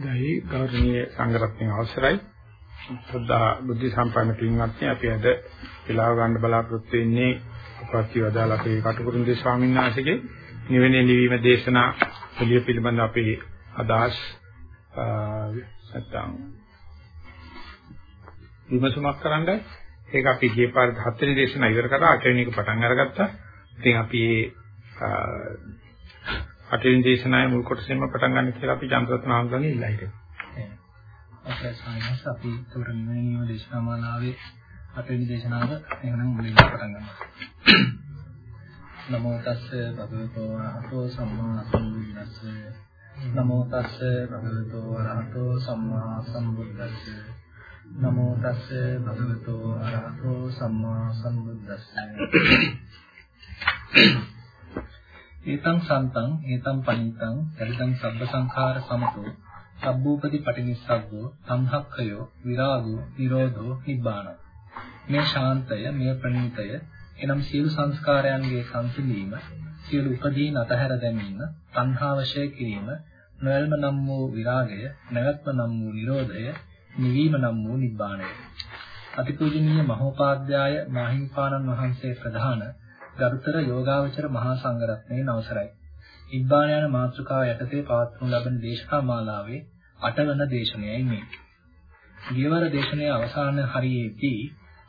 දැයි ගෞරවනීය සංඝරත්නයේ අවසරයි සද්ධා බුද්ධ සම්පන්න පින්වත්නි අපි අද පිලාව ගන්න බලාපොරොත්තු වෙන්නේ අපත්‍ය වදාලා අපේ කටුකුරුන්දේ ස්වාමීන් වහන්සේගේ නිවෙනේ නිවීම දේශනා පිළිය පිළිබඳ අපේ අදහස් නැත්තම් විමසුමක් කරන්නයි ඒක අපි ගිය පාර හත්වෙනි දේශනාව ඉවර කරලා අටවෙනි එක පටන් අරගත්තා. ඉතින් අපි අටවෙනි දේශනාවේ මුල් කොටසෙන්ම පටන් ගන්න කියලා අපි ජනරත්න ආන්දරණේ ඉල්ලා හිටියා. අපේ සායනස් අපි තුරන්නේ නියම දේශනා මාලාවේ අටවෙනි දේශනාව එහෙනම් මුලින්ම පටන් ගන්නවා. නමෝ තස්ස භගවතෝ අරහතෝ සම්මා සම්බුද්දස්ස නමෝ තස්ස භගවතෝ අරහතෝ සම්මා සම්බුද්දස්ස නමෝ තස්ස භගවතෝ අරහතෝ සම්මා සම්බුද්දස්ස ඒතං සන්තං ඒතං පණිතං යරිතං සබ්බ සංඛාර සමතෝ සබ්බූපති පටිනිස්සග්ගෝ සංහක්ඛයෝ විරාගෝ නිරෝධෝ නිබ්බාන. මේ ශාන්තය මේ ප්‍රණීතය එනම් සියලු සංස්කාරයන්ගේ සංසිඳීම සියලු උපදීන අතහැර දැමීම තණ්හාවශය කිරීම නොයල්ම නම් වූ විරාගය නැවැත්ම නම් වූ නිරෝධය නිවීම නම් වූ නිබ්බාණය අතිපූජනීය මහෝපාද්‍යය මාහිම්පාණන් වහන්සේ ප්‍රධාන ගරුතර යෝගාවචර මහා සංඝරත්නයේ නවසරයි. ඉබ්බාන යන මාතෘකාව යටතේ පවත්වනු ලබන දේශනා මාලාවේ අටවන දේශනයයි මේ. ගියවර දේශනයේ අවසාන හරියේදී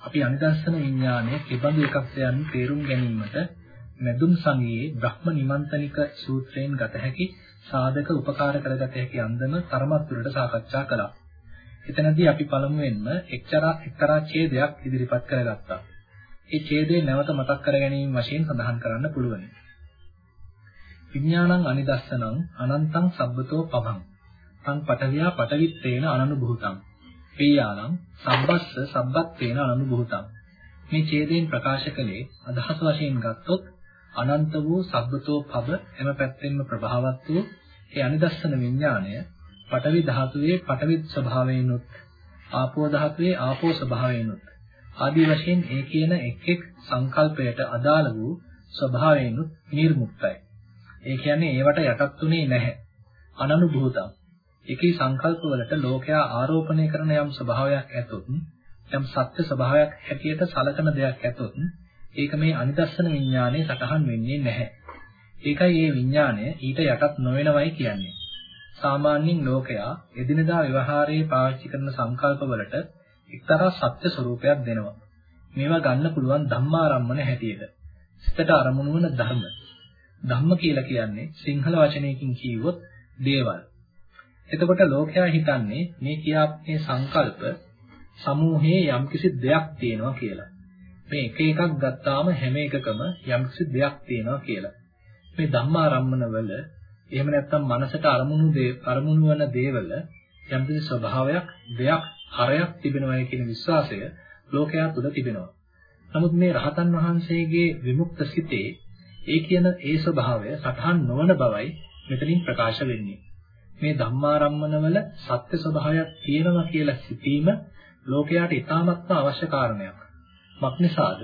අපි අනිදස්සන විඥානයේ කිබඳු එකක්ද යන තේරුම් ගැනීමට මෙදුම් සංගයේ බ්‍රහ්ම නිමන්තනික සූත්‍රයෙන් ගත හැකි සාධක උපකාර කරගත හැකි අන්දම තරමත් දුරට සාකච්ඡා කළා. එතනදී අපි පළමුවෙන්ම එක්තරා එක්තරා ඡේදයක් ඉදිරිපත් කරගත්තා. ඒ ඡේදය නැවත මතක් කර ගැනීම වශයෙන් සඳහන් කරන්න පුළුවන්. විඥානං අනිදස්සනං අනන්තං සබ්බතෝ පබං. තං පඨවියා පඨවිත්තේන අනනුභූතං. පේයාලං සබ්බස්ස සබ්බත්තේන අනනුභූතං. මේ ඡේදයෙන් ප්‍රකාශ කළේ අදහස වශයෙන් ගත්තොත් අනන්ත වූ සබ්බතෝ පබ එම පැත්තෙන්ම ප්‍රභාවත් වූ ඒ අනිදස්සන විඥාණය පඨවි ධාතුවේ පඨවි ස්වභාවයෙන්ුත් ආපෝ ධාතුවේ ආපෝ ස්වභාවයෙන්ුත් ආදී වශයෙන් ඒ කියන එක් එක් සංකල්පයට අදාළ වූ ස්වභාවයෙන් නිර්මුක්තයි. ඒ කියන්නේ ඒවට යටත්ුනේ නැහැ. අනනුභූතම්. එකී සංකල්පවලට ලෝකයා ආරෝපණය කරන යම් ස්වභාවයක් ඇතොත් යම් සත්‍ය ස්වභාවයක් හැටියට සලකන දෙයක් ඇතොත් ඒක මේ අනිදස්සන විඥානයේ සටහන් වෙන්නේ නැහැ. ඒකයි මේ විඥානය ඊට යටත් නොවනවයි කියන්නේ. සාමාන්‍යයෙන් ලෝකයා එදිනදා ව්‍යවහාරයේ පාවිච්චි කරන සංකල්පවලට එක්තරා සත්‍ය ස්වરૂපයක් දෙනවා. මේවා ගන්න පුළුවන් ධම්මාරම්මන හැටියට. සිතට අරමුණු වන ධර්ම. ධම්ම කියලා කියන්නේ සිංහල වචනයකින් කියවොත් දේවල්. එතකොට ලෝකයා හිතන්නේ මේ කියාපේ සංකල්ප සමූහයේ යම්කිසි දෙයක් තියෙනවා කියලා. මේ එක එකක් ගත්තාම හැම එකකම යම්කිසි දෙයක් තියෙනවා කියලා. මේ ධම්මාරම්මන වල එහෙම නැත්නම් මනසට අරමුණු දේ අරමුණු වන දේවල යම්කිසි ස්වභාවයක් දෙයක් හරයක් තිබෙනවායි කියන විශ්වාසය ලෝකයා තුළ තිබෙනවා. නමුත් මේ රහතන් වහන්සේගේ විමුක්ත සිතේ ඒ කියන ඒ ස්වභාවය සටහන් නොවන බවයි මෙතනින් ප්‍රකාශ වෙන්නේ. මේ ධම්මාරම්මනවල සත්‍ය ස්වභාවයක් තියෙනවා කියලා සිතීම ලෝකයාට ඉතාමත්ම අවශ්‍ය කාරණයක්. මක්නිසාද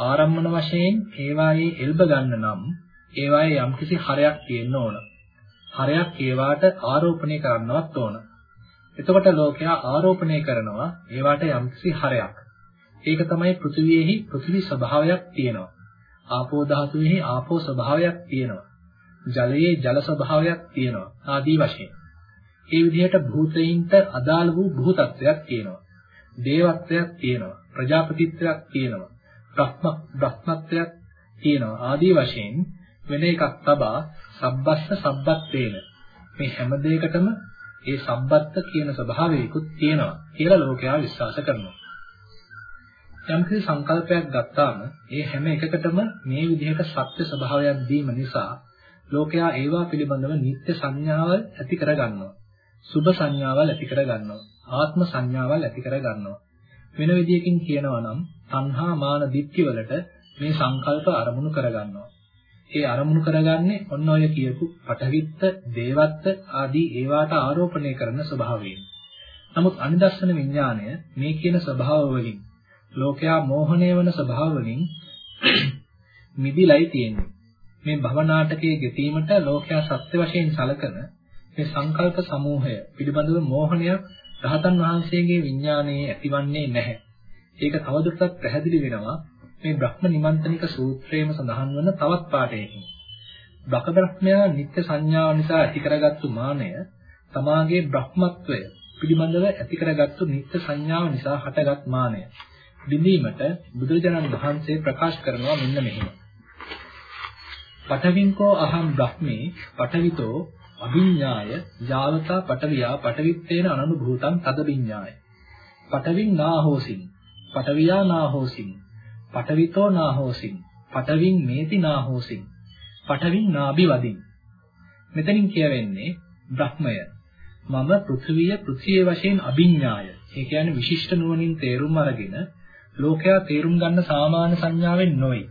ආරම්මන වශයෙන් ඒවායේ එල්බ ගන්න නම් ඒවායේ යම්කිසි හරයක් තියෙන්න ඕන. හරයක් ඒවාට ආරෝපණය කරන්නවත් ඕන. එතකොට ලෝකයා ආරෝපණය කරනවා ඒවට යම්කිසි හරයක්. ඒක තමයි පෘථිවියෙහි පෘථිවි ස්වභාවයක් තියෙනවා. ආපෝ ධාතුවේහි ආපෝ ස්වභාවයක් තියෙනවා. ජලයේ ජල ස්වභාවයක් තියෙනවා. ආදී වශයෙන්. ඒ විදිහට භූතයින්ට අදාළ වූ භූතත්වයක් තියෙනවා. දේවත්වයක් තියෙනවා. ප්‍රජාපතිත්වයක් තියෙනවා. බ්‍රහ්ම බ්‍රහ්මත්වයක් තියෙනවා. ආදී වශයෙන් වෙන එකක් තබා සබ්බස්ස සබ්බත්තේන මේ හැම දෙයකටම ඒ සම්බත්ත කියන ස්වභාවයකුත් තියෙනවා කියලා ලෝකයා විශ්වාස කරනවා. යම්කිසි සංකල්පයක් ගත්තාම ඒ හැම එකකටම මේ විදිහට සත්‍ය ස්වභාවයක් දීම නිසා ලෝකයා ඒවා පිළිබඳව නිත්‍ය සංඥාවල් ඇති කරගන්නවා. සුභ සංඥාවල් ඇති කරගන්නවා. ආත්ම සංඥාවල් ඇති කරගන්නවා. වෙන විදියකින් කියනවා නම් තණ්හා මාන දික්ටි වලට මේ සංකල්ප අරමුණු කරගන්නවා. ඒ අරමුණු කරගන්නේ ඔන්න ඔය කියපු පටවිත්ත, දේවත්ත ආදී ඒවාට ආරෝපණය කරන ස්වභාවයෙන්. නමුත් අනිදස්සන විඥාණය මේ කියන ස්වභාව වලින් ලෝකයා මෝහණය වන ස්වභාව වලින් මිදිලයි තියෙන්නේ. මේ භව නාටකයේ ගෙතීමට ලෝකයා සත්‍ය වශයෙන් සලකන මේ සංකල්ප සමූහය පිළිබඳව මෝහනයක් රහතන් වහන්සේගේ විඥානයේ ඇතිවන්නේ නැහැ. ඒක තවදුරටත් පැහැදිලි වෙනවා මේ බ්‍රහ්ම නිමන්ත්‍රණික සූත්‍රයේම සඳහන් වන තවත් පාඩයකින්. බක බ්‍රහ්මයා නිත්‍ය සංඥාව නිසා ඇති කරගත්තු මානය තමාගේ බ්‍රහ්මත්වය පිළිබඳව ඇති කරගත්තු නිත්‍ය සංඥාව නිසා හටගත් මානය. බිඳීමට බුදුරජාණන් වහන්සේ ප්‍රකාශ කරනවා මෙන්න මෙහෙම. පඨවින්කෝ අහං බ්‍රහ්මේ පඨවිතෝ අභිඤ්ඤාය යාවතා පඨවියා පඨවිත්තේන අනනුභූතං තද විඤ්ඤාය. පඨවින් නාහෝසින් පඨවියා නාහෝසින් පඨවිතෝ නාහෝසින්. පඨවින් මේති නාහෝසින්. පඨවින් නාභිවදින්. මෙතනින් කියවෙන්නේ බ්‍රහ්මය. මම පෘථිවිය පෘථිවිය වශයෙන් අභිඤ්ඤාය. ඒ කියන්නේ විශිෂ්ට නුවණින් තේරුම් අරගෙන ලෝකයා තේරුම් ගන්න සාමාන්‍ය සංඥාවෙන් නොවේ.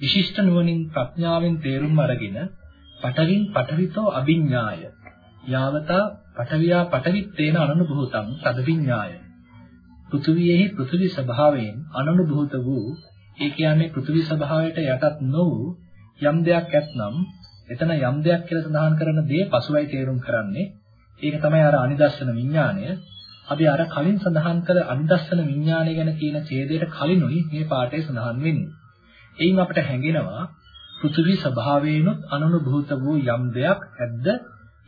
විශිෂ්ට නුවණින් ප්‍රඥාවෙන් තේරුම් අරගෙන පඨවින් පඨවිතෝ අභිඤ්ඤාය. යාවතා පඨවියා පඨවිත්තේන අනනුභූතං තදවිඤ්ඤාය පෘථිවියෙහි පෘථිවි ස්වභාවයෙන් අනනුභූත වූ ඒ කියන්නේ පෘථිවි ස්වභාවයට යටත් නො වූ යම් දෙයක් ඇතනම් එතන යම් දෙයක් කියලා සඳහන් කරන දේ පසුවයි තේරුම් කරන්නේ. ඒක තමයි අර අනිදස්සන විඥාණය. අපි අර කලින් සඳහන් කළ අනිදස්සන විඥාණය ගැන කියන ඡේදයට කලිනුයි මේ පාඩේ සඳහන් වෙන්නේ. එයින් අපට හැඟෙනවා පෘථිවි ස්වභාවයෙන්ුත් අනනුභූත වූ යම් දෙයක් ඇද්ද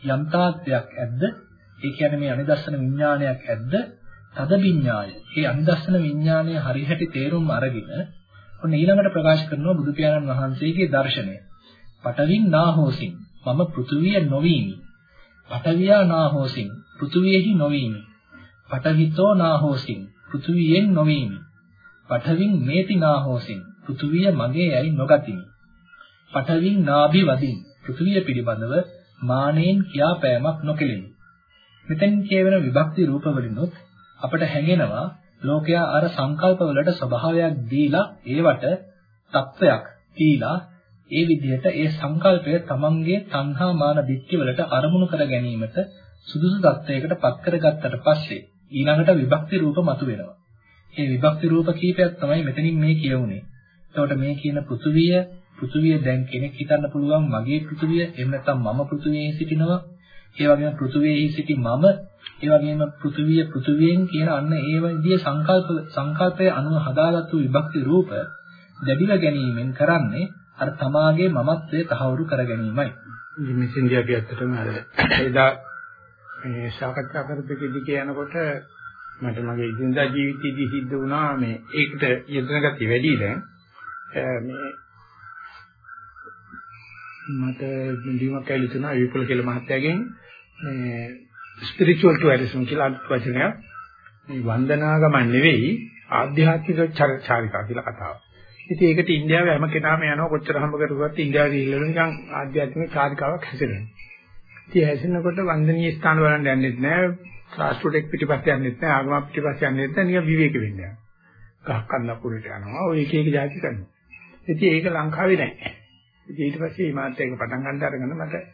යම් තාත්වයක් ඇද්ද ඒ කියන්නේ මේ අනිදස්සන විඥානයක් ඇද්ද තද විඥාය. මේ අනිදස්සන විඥානය හරියට තේරුම් අරගෙන ඔන්න ඊළඟට ප්‍රකාශ කරනවා බුදු පියාණන් වහන්සේගේ දර්ශනය. පඨවින් නාහෝසින් මම පෘථුවිය නොවීමි. පඨවියා නාහෝසින් පෘථුවියෙහි නොවීමි. පඨවිතෝ නාහෝසින් පෘථුවියෙන් නොවීමි. පඨවින් මේති නාහෝසින් පෘථුවිය මගේ යයි නොගතිමි. පඨවින් නාභි වදින් පෘථුවිය පිළිබඳව මානෙන් කියාපෑමක් නොකෙලිමි. මෙතෙන් කියවෙන විභක්ති රූපවලිනුත් අපට හැඟෙනවා ලෝකයා අර සංකල්පවලට ස්වභාවයක් දීලා ඒවට තත්වයක් දීලා ඒ විදිහට ඒ සංකල්පය තමන්ගේ තණ්හා මාන දික්ටි වලට අරමුණු කර ගැනීමට සුදුසු තත්වයකට පත් කරගත්තට පස්සේ ඊළඟට විභක්ති රූප මතුවෙනවා. මේ විභක්ති රූප කීපයක් තමයි මෙතනින් මේ කියවුනේ. එතකොට මේ කියන පෘථුවිය පෘථුවිය දැන් කෙනෙක් හිතන්න පුළුවන් මගේ පෘථුවිය එහෙම නැත්නම් මම පෘථුවියේ සිටිනවා. ඒ වගේම පෘථුවියේ සිටි මම ඒ වගේම පෘථුවිය පෘථුවියෙන් කියන අන්න ඒ විදිහේ සංකල්ප සංකල්පයේ අනුව හදාගත්තු විභක්ති රූප දැඩිව ගැනීමෙන් කරන්නේ අර තමාගේ මමත්වය තහවුරු කර ගැනීමයි. මෙතෙන්දී අපි ඇත්තටම අර එදා මේ සාකච්ඡා කරපෙකදී කියනකොට මට මගේ ඉදින්දා ජීවිතයේදී සිද්ධ වුණා මේ ඒකට යෙදෙන ගතිය වැඩි දැන් මේ මට දීමක් ඇවිල්ලා තුනා විපුල කියලා මහත්තයාගෙන් මේ ස්පිරිචුවල් ටුවරිසම් කියලා වචනයක් මේ වන්දනා ගමන් නෙවෙයි ආධ්‍යාත්මික චාරිකා කියලා කතාවක්. ඉතින් ඒකට ඉන්දියාවේ හැම කෙනාම යනවා කොච්චර හම්බ කරුවත් ඉන්දියාවේ ගිහිල්ලා නිකන් ආධ්‍යාත්මික චාරිකාවක් හැසිරෙනවා. ඉතින් හැසිරෙනකොට වන්දනීය ස්ථාන වලට යන්නෙත් නෑ, ශාස්ත්‍රෝටෙක් පිටිපස්ස යන්නෙත් නෑ, ආගම පිටිපස්ස යන්නෙත් නෑ, නිකන් විවේක වෙන්න යනවා. ගහක් කන්දපුරට යනවා. ඔය එක එක જાති කරනවා. ඉතින් ඒක ලංකාවේ නෑ. ඉතින් ඊට පස්සේ මේ මාත් එක පටන් ගන්න අරගෙන මට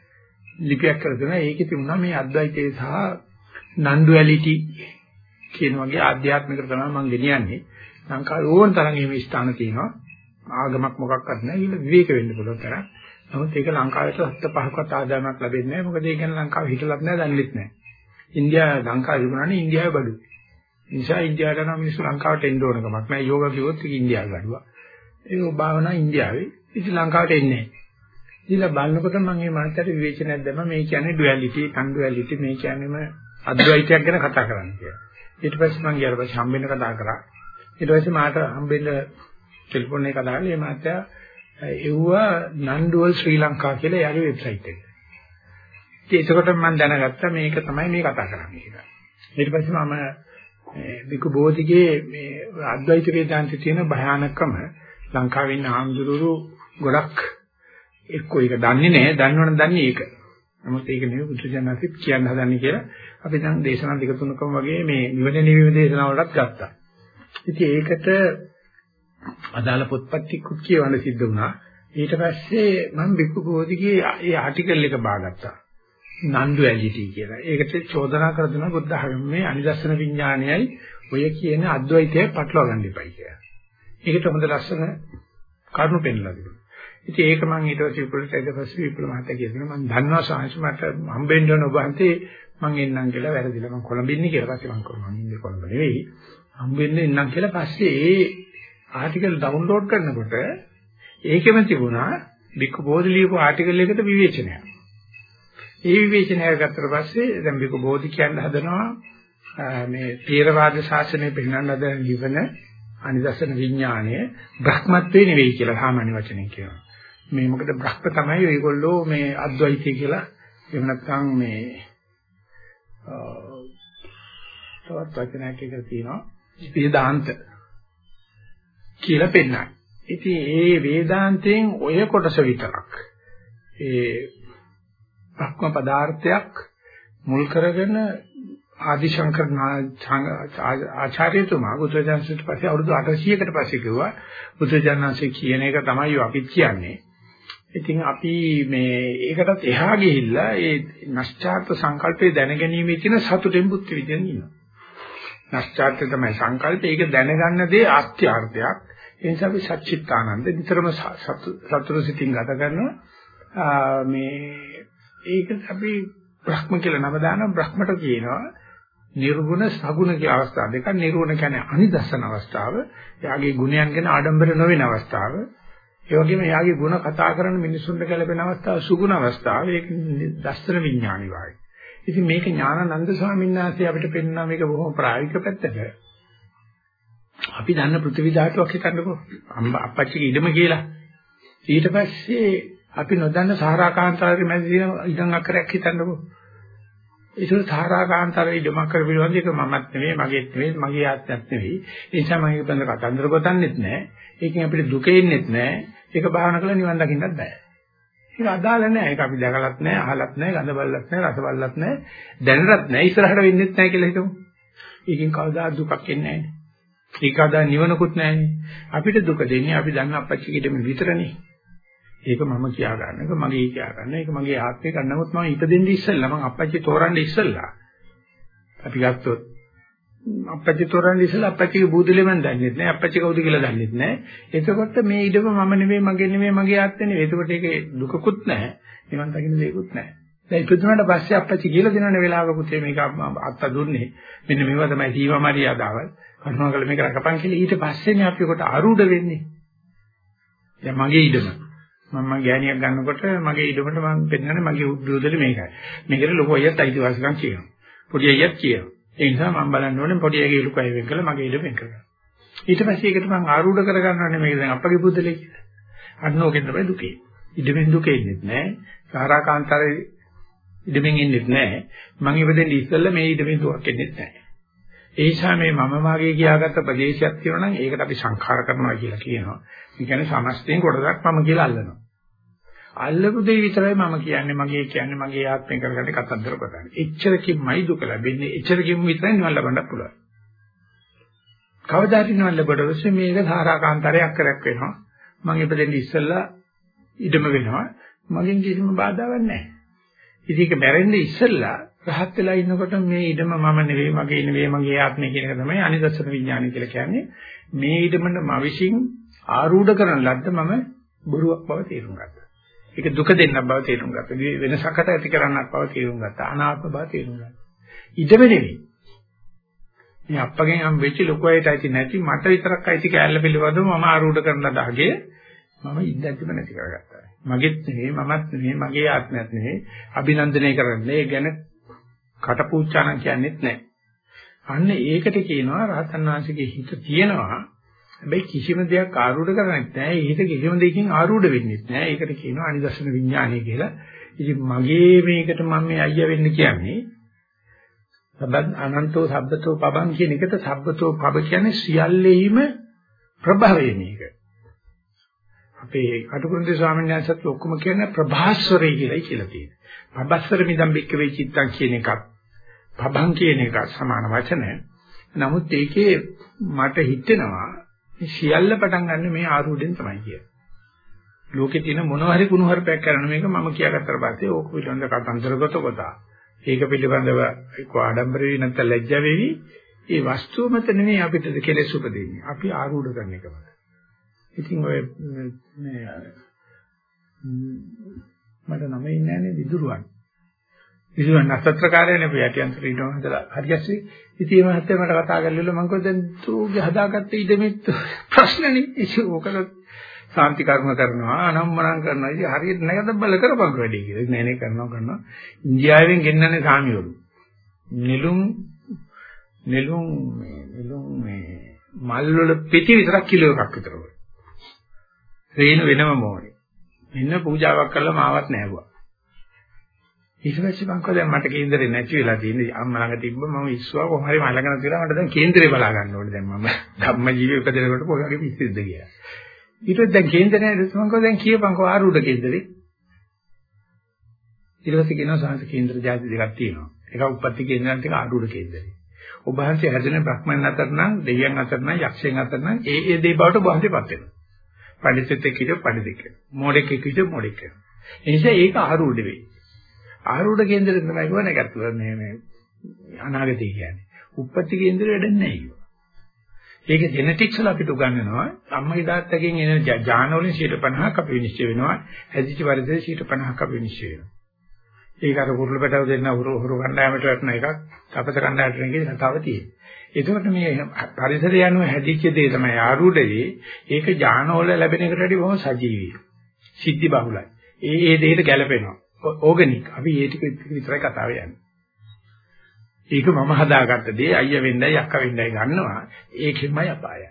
ලිපියක් කරලා දුන්නා. ඒකේ තිබුණා මේ අද්වෛතය සහ නන්ඩුවැලිටි කියන වගේ ආධ්‍යාත්මික තමයි මම ගෙනියන්නේ. ලංකාවේ ඕන තරම් එහෙම ස්ථාන තියෙනවා. ආගමක් මොකක්වත් නැහැ. ඒක විවේක වෙන්න පුළුවන් තරම්. නමුත් ඒක ලංකාවට හත්ත පහක්වත් ආදායමක් ලැබෙන්නේ නැහැ. මොකද ඒ ගැන ලංකාවේ හිතලත් නැහැ, දන්නෙත් නැහැ. ඉන්දියාව ලංකාවේ තිබුණානේ ඉන්දියාවේ බඩු. නිසා ඉන්දියාවට නම් මිනිස්සු ලංකාවට එන්න ඕන කමක් නැහැ. යෝග කිව්වොත් ඉන්දියාව ගඩුවා. ඒක භාවනා ඉන්දියාවේ. ඉතින් ලංකාවට එන්නේ නැහැ. ඉතින් බලනකොට මම මේ මානසික විවේචනයක් දැම්මා මේ කියන්නේ ඩුවැලිටි, කන්ඩුවැලිටි මේ කියන්නේම අද්වෛතයක් ගැන කතා කරන්න කියලා. ඊට පස්සේ මම ගියාට පස්සේ හම්බෙන්න කතා කරා. ඊට පස්සේ මාට හම්බෙන්න ටෙලිෆෝන් එක කතා කරලා මේ මාත්‍යා එව්වා නන්ඩුවල් ශ්‍රී ලංකා කියලා එයාගේ වෙබ්සයිට් එක. ඉතින් ඒකකොට මම දැනගත්තා මේක තමයි මේ කතා කරන්නේ කියලා. ඊට පස්සේ මම විකු බෝධිගේ මේ අද්වෛත වේදාන්තයේ තියෙන භයානකම ලංකාවේ ඉන්න ආම්දුරු ගොඩක් එක්කෝ ඒක දන්නේ නැහැ දන්නවනම් දන්නේ ඒක. නමුත් ඒක නෙවෙයි බුදුජානසිත කියන්න හදන්නේ කියලා අපි දැන් දේශනා දෙක තුනකම වගේ මේ නිවන නිවීම දේශනාවලටත් ගත්තා. ඉතින් ඒකට අදාළ පොත්පත් ටිකුත් කියවන්න සිද්ධ වුණා. ඊට පස්සේ මම බික්කු බෝධිගේ ඒ ආටිකල් එක බාගත්තා. නන්දු ඇලිටි කියලා. ඒකට චෝදනා කර දුන්නා බුද්ධ ධර්මයේ අනිදර්ශන විඥානයයි ඔය කියන අද්වෛතය පටලවා ගන්න එපයි කියලා. ඒකට හොඳ ලස්සන කරුණු පෙන්නලා දුන්නා. ඉතින් ඒක මම ඊට පස්සේ විපුලට ඊට පස්සේ විපුල මහත්තයා කියනවා මම දන්නවා සාංශ මට හම්බෙන්න ඕන ඔබ හන්තේ මම එන්නම් කියලා වැරදිලා මම කොළඹ ඉන්නේ කියලා පස්සේ මම කරනවා මම ඉන්නේ කොළඹ නෙවෙයි හම්බෙන්න එන්නම් කියලා පස්සේ ඒ ආටිකල් ඩවුන්ලෝඩ් කරනකොට ඒකෙම තිබුණා බික්කු බෝධි ලියපු ආටිකල් එකට විවේචනයක්. ඒ විවේචනය ගත්තට පස්සේ දැන් බික්කු බෝධි කියන්න හදනවා මේ තේරවාද ශාසනය පෙන්වන්න හදන ජීවන අනිදර්ශන විඥාණය බ්‍රහ්මත්වේ නෙවෙයි කියලා සාමාන්‍ය වචනෙන් කියනවා. මේ මොකද බ්‍රහ්ම තමයි ඒගොල්ලෝ මේ අද්වෛතය කියලා එහෙම නැත්නම් මේ තවත් වචනයක් එකක් තියෙනවා වේදාන්ත කියලා පෙන්නයි. ඉතින් ඒ වේදාන්තයෙන් ඔය කොටස විතරක් ඒ බ්‍රහ්ම පදාර්ථයක් මුල් කරගෙන ආදිශංකර ආචාර්යතුමා බුදුජානසෙට පස්සේ අවුරුදු 800කට පස්සේ කිව්වා බුදුජානසෙ කියන එක තමයි අපි කියන්නේ. ඉතින් අපි මේ ඒකටත් එහා ගිහිල්ලා ඒ නැස්චාර්ත සංකල්පේ දැනගැනීමේ තියෙන සතුටෙන් බුද්ධ විදියෙන් ඉන්නවා. නැස්චාර්ත තමයි සංකල්පය. ඒක දැනගන්න දේ ආත්‍යාර්ථයක්. ඒ නිසා අපි සච්චිත්තානන්ද නිතරම සතුට සිතින් ගත කරනවා. මේ ඒක අපි බ්‍රහ්ම කියලා නම දානවා බ්‍රහ්මට කියනවා නිර්ගුණ සගුණ කියලා අවස්ථා දෙකක් නිර්ගුණ කියන්නේ අනිදස්සන අවස්ථාව එයාගේ ගුණයන් ගැන ආඩම්බර නොවන අවස්ථාව ඒ වගේම එයාගේ ಗುಣ කතා කරන මිනිසුන්ට ගැලපෙන අවස්ථාව සුගුණ අවස්ථාව ඒක දස්තර විඥානි වායි. ඉතින් මේක ඥානানন্দ ස්වාමීන් වහන්සේ අපිට පෙන්නා මේක බොහොම ප්‍රායෝගික පැත්තක. අපි දන්න පෘථිවි ධාතුවක් හිතන්නකෝ. අපච්චිගේ ඉඩම කියලා. ඊට පස්සේ අපි නොදන්න සාරාකාන්තාරේ මැද තියෙන ඉඩම් අක්කරයක් හිතන්නකෝ. ඒසොල් තාරාකාන්තාරේ ඉඩමක් කර පිළිබඳ එක මමත් නෙවෙයි මගේත් නෙවෙයි මගේ ආත්මත් නෙවෙයි. ඒ නිසා මම ඒක බඳ කතන්දර ගොතන්නෙත් නෑ. ඒකෙන් අපිට දුක එන්නෙත් නෑ. ඒක භාවනා කරලා නිවන් දකින්නත් බෑ. ඒක අදාළ නැහැ ඒක අපි දැකලත් නැහැ අහලත් නැහැ ගඳ බලලත් නැහැ රස බලලත් නැහැ දැනලත් නැහැ ඉස්සරහට වෙන්නෙත් නැහැ කියලා හිතමු. ඒකෙන් කවදා දුකක් එන්නේ නැහැ ඒක අදා නිවනකුත් නැහැ අපිට දුක දෙන්නේ අපි දන්න අපච්චි කිඩෙම විතරනේ. ඒක මම කියා ගන්න එක මගේ කියා ගන්න එක මගේ ආත්මේ ගන්න නමුත් මම ඉපදෙන්න ඉස්සෙල්ලා මම අපච්චි තෝරන්න ඉස්සෙල්ලා. අපි ගත්තොත් අපච්චි තෝරන්න ඉස්සෙල්ලා අපච්චිගේ බුදුලේ මන් දන්නේ නැහැ අපච්චි කවුද කියලා දන්නේ නැහැ එතකොට මේ ඉඩම මම නෙමෙයි මගේ නෙමෙයි මගේ ආත්මේ නෙමෙයි එතකොට ඒකේ දුකකුත් නැහැ නිවන් දකින්න දෙයක්කුත් නැහැ දැන් ඉපදුනාට පස්සේ අපච්චි කියලා දෙනවනේ වෙලාවකුත් මේක අත්ත දුන්නේ. මෙන්න මේවා තමයි සීමා මරියාදාවල් කරුණාකර මේක රකපන් කියලා ඊට පස්සේනේ අපි කොට ආරූඪ වෙන්නේ. දැන් මගේ ඉඩම. මම ගෑණියක් ගන්නකොට මගේ ඊඩමට මම පෙන්නන්නේ මගේ උද්දෝදල මේකයි. මේකට ලොකු අයියත් අයිතිවාසිකම් කියනවා. පොඩි අයියත් කියනවා. ඒ නිසා මම බලන්න ඕනේ පොඩි අයියගේ ලොකු අයිය වෙන් කළා මගේ ඊඩම වෙන් කරගන්න. ඊට පස්සේ ඒකට මම ආරූඪ කරගන්නවනේ මේක දැන් අපගේ බුද්ධලේ කියලා. අන්න ඕකෙන් තමයි දුකේ. ඊඩමෙන් දුකේ ඉන්නෙත් නෑ. සාරාකාන්තරේ ඊඩමෙන් ඉන්නෙත් නෑ. මම ඉවදෙන්නේ ඉස්සෙල්ලා මේ ඊඩමෙන් දුක් එන්නෙත් නෑ. ඒ නිසා මේ මම වාගේ කියාගත්ත ප්‍රදේශයක් තියෙනවා නම් ඒකට අපි සංඛාර කරනවා කියලා කියනවා. ඒ කියන්නේ සමස්තයෙන් කොටසක් මම කියලා අල්ලනවා. අල්ලපු දෙය විතරයි මම කියන්නේ මගේ කියන්නේ මගේ ආත්මය කරගන්න කතන්දර කරන්නේ. එච්චරකින්මයි දුක ලැබෙන්නේ. එච්චරකින් විතරයි නිවන් ලබන්න පුළුවන්. කවදාද නිවන් ලැබුවට මේක සාරාකාන්තරයක් කරක් වෙනවා. මම ඉපදෙන්න ඉස්සෙල්ලා ඉඩම වෙනවා. මගෙන් කිසිම බාධාවක් නැහැ. ඉතින් ඒක බැරෙන්නේ ඉස්සෙල්ලා රහත් වෙලා ඉන්නකොට මේ ඉඩම මම නෙවෙයි මගේ නෙවෙයි මගේ ආත්මය කියන එක තමයි අනිදස්සන විඥානය කියලා කියන්නේ. මේ ඉඩමන මම විශ්ින් ආරූඪ කරන ලද්ද මම බොරුවක් බව තේරුම් ගත්තා. ඒක දුක දෙන්නක් බව තේරුම් ගත්තා. වෙනසකට ඇති කරන්නක් බව තේරුම් ගත්තා. අනාත්ම බව තේරුම් ගත්තා. ඉඩම නෙවෙයි. මේ අප්පගෙන් හම් වෙච්ච ලොකු අයට ඇති නැති මට විතරක් ඇති කැලල පිළිබඳව මම ආරූඪ කරන දාගේ මම ඉඳන්තිම නැති කරගත්තා. මගෙත් නෙවෙයි මමත් නෙවෙයි මගේ ආත්මයක් නෙවෙයි අභිනන්දනය කරන්නේ. ඒ ගැන කටපූච්චානම් කියන්නේත් නැහැ. අන්න ඒකට කියනවා රහතන් වහන්සේගේ හිත තියෙනවා. හැබැයි කිසිම දෙයක් ආරූඪ කරන්නේ නැහැ. ඒ හිත කිසිම දෙයකින් ආරූඪ වෙන්නේ නැහැ. ඒකට කියනවා අනිදර්ශන විඥානය කියලා. ඉතින් මගේ මේකට මම මේ අයියා වෙන්න කියන්නේ සබ්බත් අනන්තෝ සබ්බතෝ පබං කියන එකට සබ්බතෝ පබ කියන්නේ සියල්ලෙහිම ප්‍රභවය මේක. අපේ කටුකුරුන්දේ ස්වාමීන් වහන්සේත් ඔක්කොම කියන්නේ ප්‍රභාස්වරය කියලායි කියලා තියෙනවා. පබස්සර මිදම් බික්ක වේ චිත්තං කියන එකත් පබං කියන එක සමාන වචන. නමුත් ඒකේ මට හිතෙනවා සියල්ල පටන් ගන්න මේ ආරූඪෙන් තමයි කියන්නේ. ලෝකේ තියෙන මොනවා හරි කුණුහරුපයක් කරන මේක මම කියාගත්තට පස්සේ ඕක පිළිබඳ කතන්දරගත කොටා. ඒක පිළිබඳව එක්ක ආඩම්බර වෙවි නැත්නම් ලැජ්ජා වෙවි. ඒ වස්තුව මත නෙමෙයි අපිට කෙලෙස් උපදින්නේ. අපි ආරූඪ කරන එකමද. ඉතින් ඔය මේ මට නම ඉන්නේ නැහැ විදුරුවන්. විදුරුවන් නසත්‍රකාරයනේ අපි යටියන්තර ඉන්නවා හදලා හරියස්සේ ඉතින් මේ මහත්තයා මට කතා කරලා මම කිව්වා දැන් තූගේ හදාගත්ත ඉඩමෙත් ප්‍රශ්නනේ ඒක ඔකල සාන්ති කර්ම කරනවා අනම්මනම් කරනවා ඉතින් හරියට නැගද බල කරපන් වැඩි කියලා. නෑ නේ කරනවා කරනවා. ඉන්දියාවෙන් ගෙන්නන්නේ සාමිවරු. නිලුම් නිලුම් නිලුම් මේ මල් වල පෙති විතරක් කිලෝ එකක් විතර වගේ. රේන වෙනම මොනේ. මෙන්න පූජාවක් කරලා මාවත් නෑවුවා. ඊට පස්සේ මං කිව්වා දැන් මට කේන්දරේ නැති වෙලා තියෙන්නේ අම්මා ළඟ තිබ්බ මම ඉස්සුවා කොහොම හරි මල ළඟ තියලා මට දැන් කේන්දරේ බලා ගන්න ඕනේ දැන් මම ධම්ම ජීවි උපදිනකොට කොහේ වගේ පිස්සෙද්ද කියලා. ඊට පස්සේ දැන් කේන්දරේ නැහැ මං කිව්වා දැන් කියපන්කෝ ආරුඩ කේන්දරේ. ඊට පස්සේ කියනවා සාහිත්‍ය කේන්දර જાති දෙකක් තියෙනවා. එකක් උපත්ති කේන්දරත් එක ආරුඩ කේන්දරේ. ඔබ වහන්සේ හැදෙන බ්‍රහ්මයන් අතර නම් දෙවියන් අතර නම් යක්ෂයන් අතර නම් ඒ ඒ දේ බවට ඔබ වහන්සේපත් වෙනවා. පඬිසෙත් එක්ක හිටිය පඬිතෙක්. මොඩෙක් එක්ක හිටිය මොඩෙක්. ඒ නිසා ඒක ආරූඪ වෙයි. ආරූඪ කේන්දරේ තමයි කියන්නේ නැගත්තු මේ මේ අනාගතය කියන්නේ. උප්පත්ති කේන්දරේ වැඩක් නැහැ ඒක. ඒක ජෙනටික්ස් වල අපිට උගන්වනවා අම්මගේ තාත්තගෙන් එන ඥාන වලින් 50%ක් අපි විනිශ්චය වෙනවා. හැදිච්ච පරිසරයේ 50%ක් අපි විනිශ්චය වෙනවා. ඒක අර කුරුළු පැටව දෙන්න හුරු හුරු කණ්ඩායමට වටන එකක් අපත කණ්ඩායමට වෙන එකේ තව තියෙනවා. එතකොට මේ පරිසරය යනුව හැදිච්ච දේ තමයි ආරූඪයේ ඒක ඥානවල ලැබෙන එකට වඩා බොහොම සජීවී. සිද්ධි බහුලයි. ඒ ඒ දෙයට ගැලපෙනවා. ඕගනික්. අපි ඒ ටික විතරයි කතාව යන්නේ. ඒක මම හදාගත්ත දේ අයියා වෙන්නයි අක්කා වෙන්නයි ගන්නවා. ඒකෙමයි අපායයි.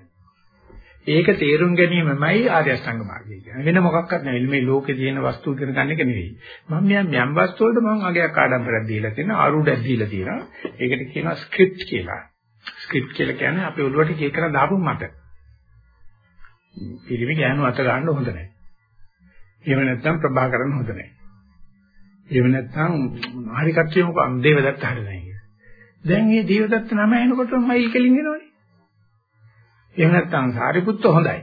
ඒක තේරුම් ගැනීමමයි ආර්ය අෂ්ටාංග මාර්ගය කියන්නේ. වෙන මොකක්වත් නෙවෙයි. මේ ලෝකේ තියෙන වස්තු ඉගෙන ගන්න එක නෙවෙයි. මම මෙයන් යම් වස්තු වලට මම අගයක් ආඩම්බරයක් දීලා තියෙනවා, ආරුඩක් දීලා තියෙනවා. ඒකට කියනවා ස්ක්‍රිප්ට් කියලා. ස්ක්‍රිප්ට් කියලා කියන්නේ අපේ ඔළුවට කී කරලා දාපු මත. පිළිමි ගෑනු අත ගන්න හොඳ නැහැ. එහෙම නැත්නම් ප්‍රභාකරන් හොඳ නැහැ. එහෙම නැත්නම් හරි කච්චේ මොකක් දේවදත්ත හරි නැහැ. දැන් මේ දේවදත්ත නම එනකොට මයි කෙලින් එනවනේ. එහෙම නැත්නම් සාරිපුත්ත හොඳයි.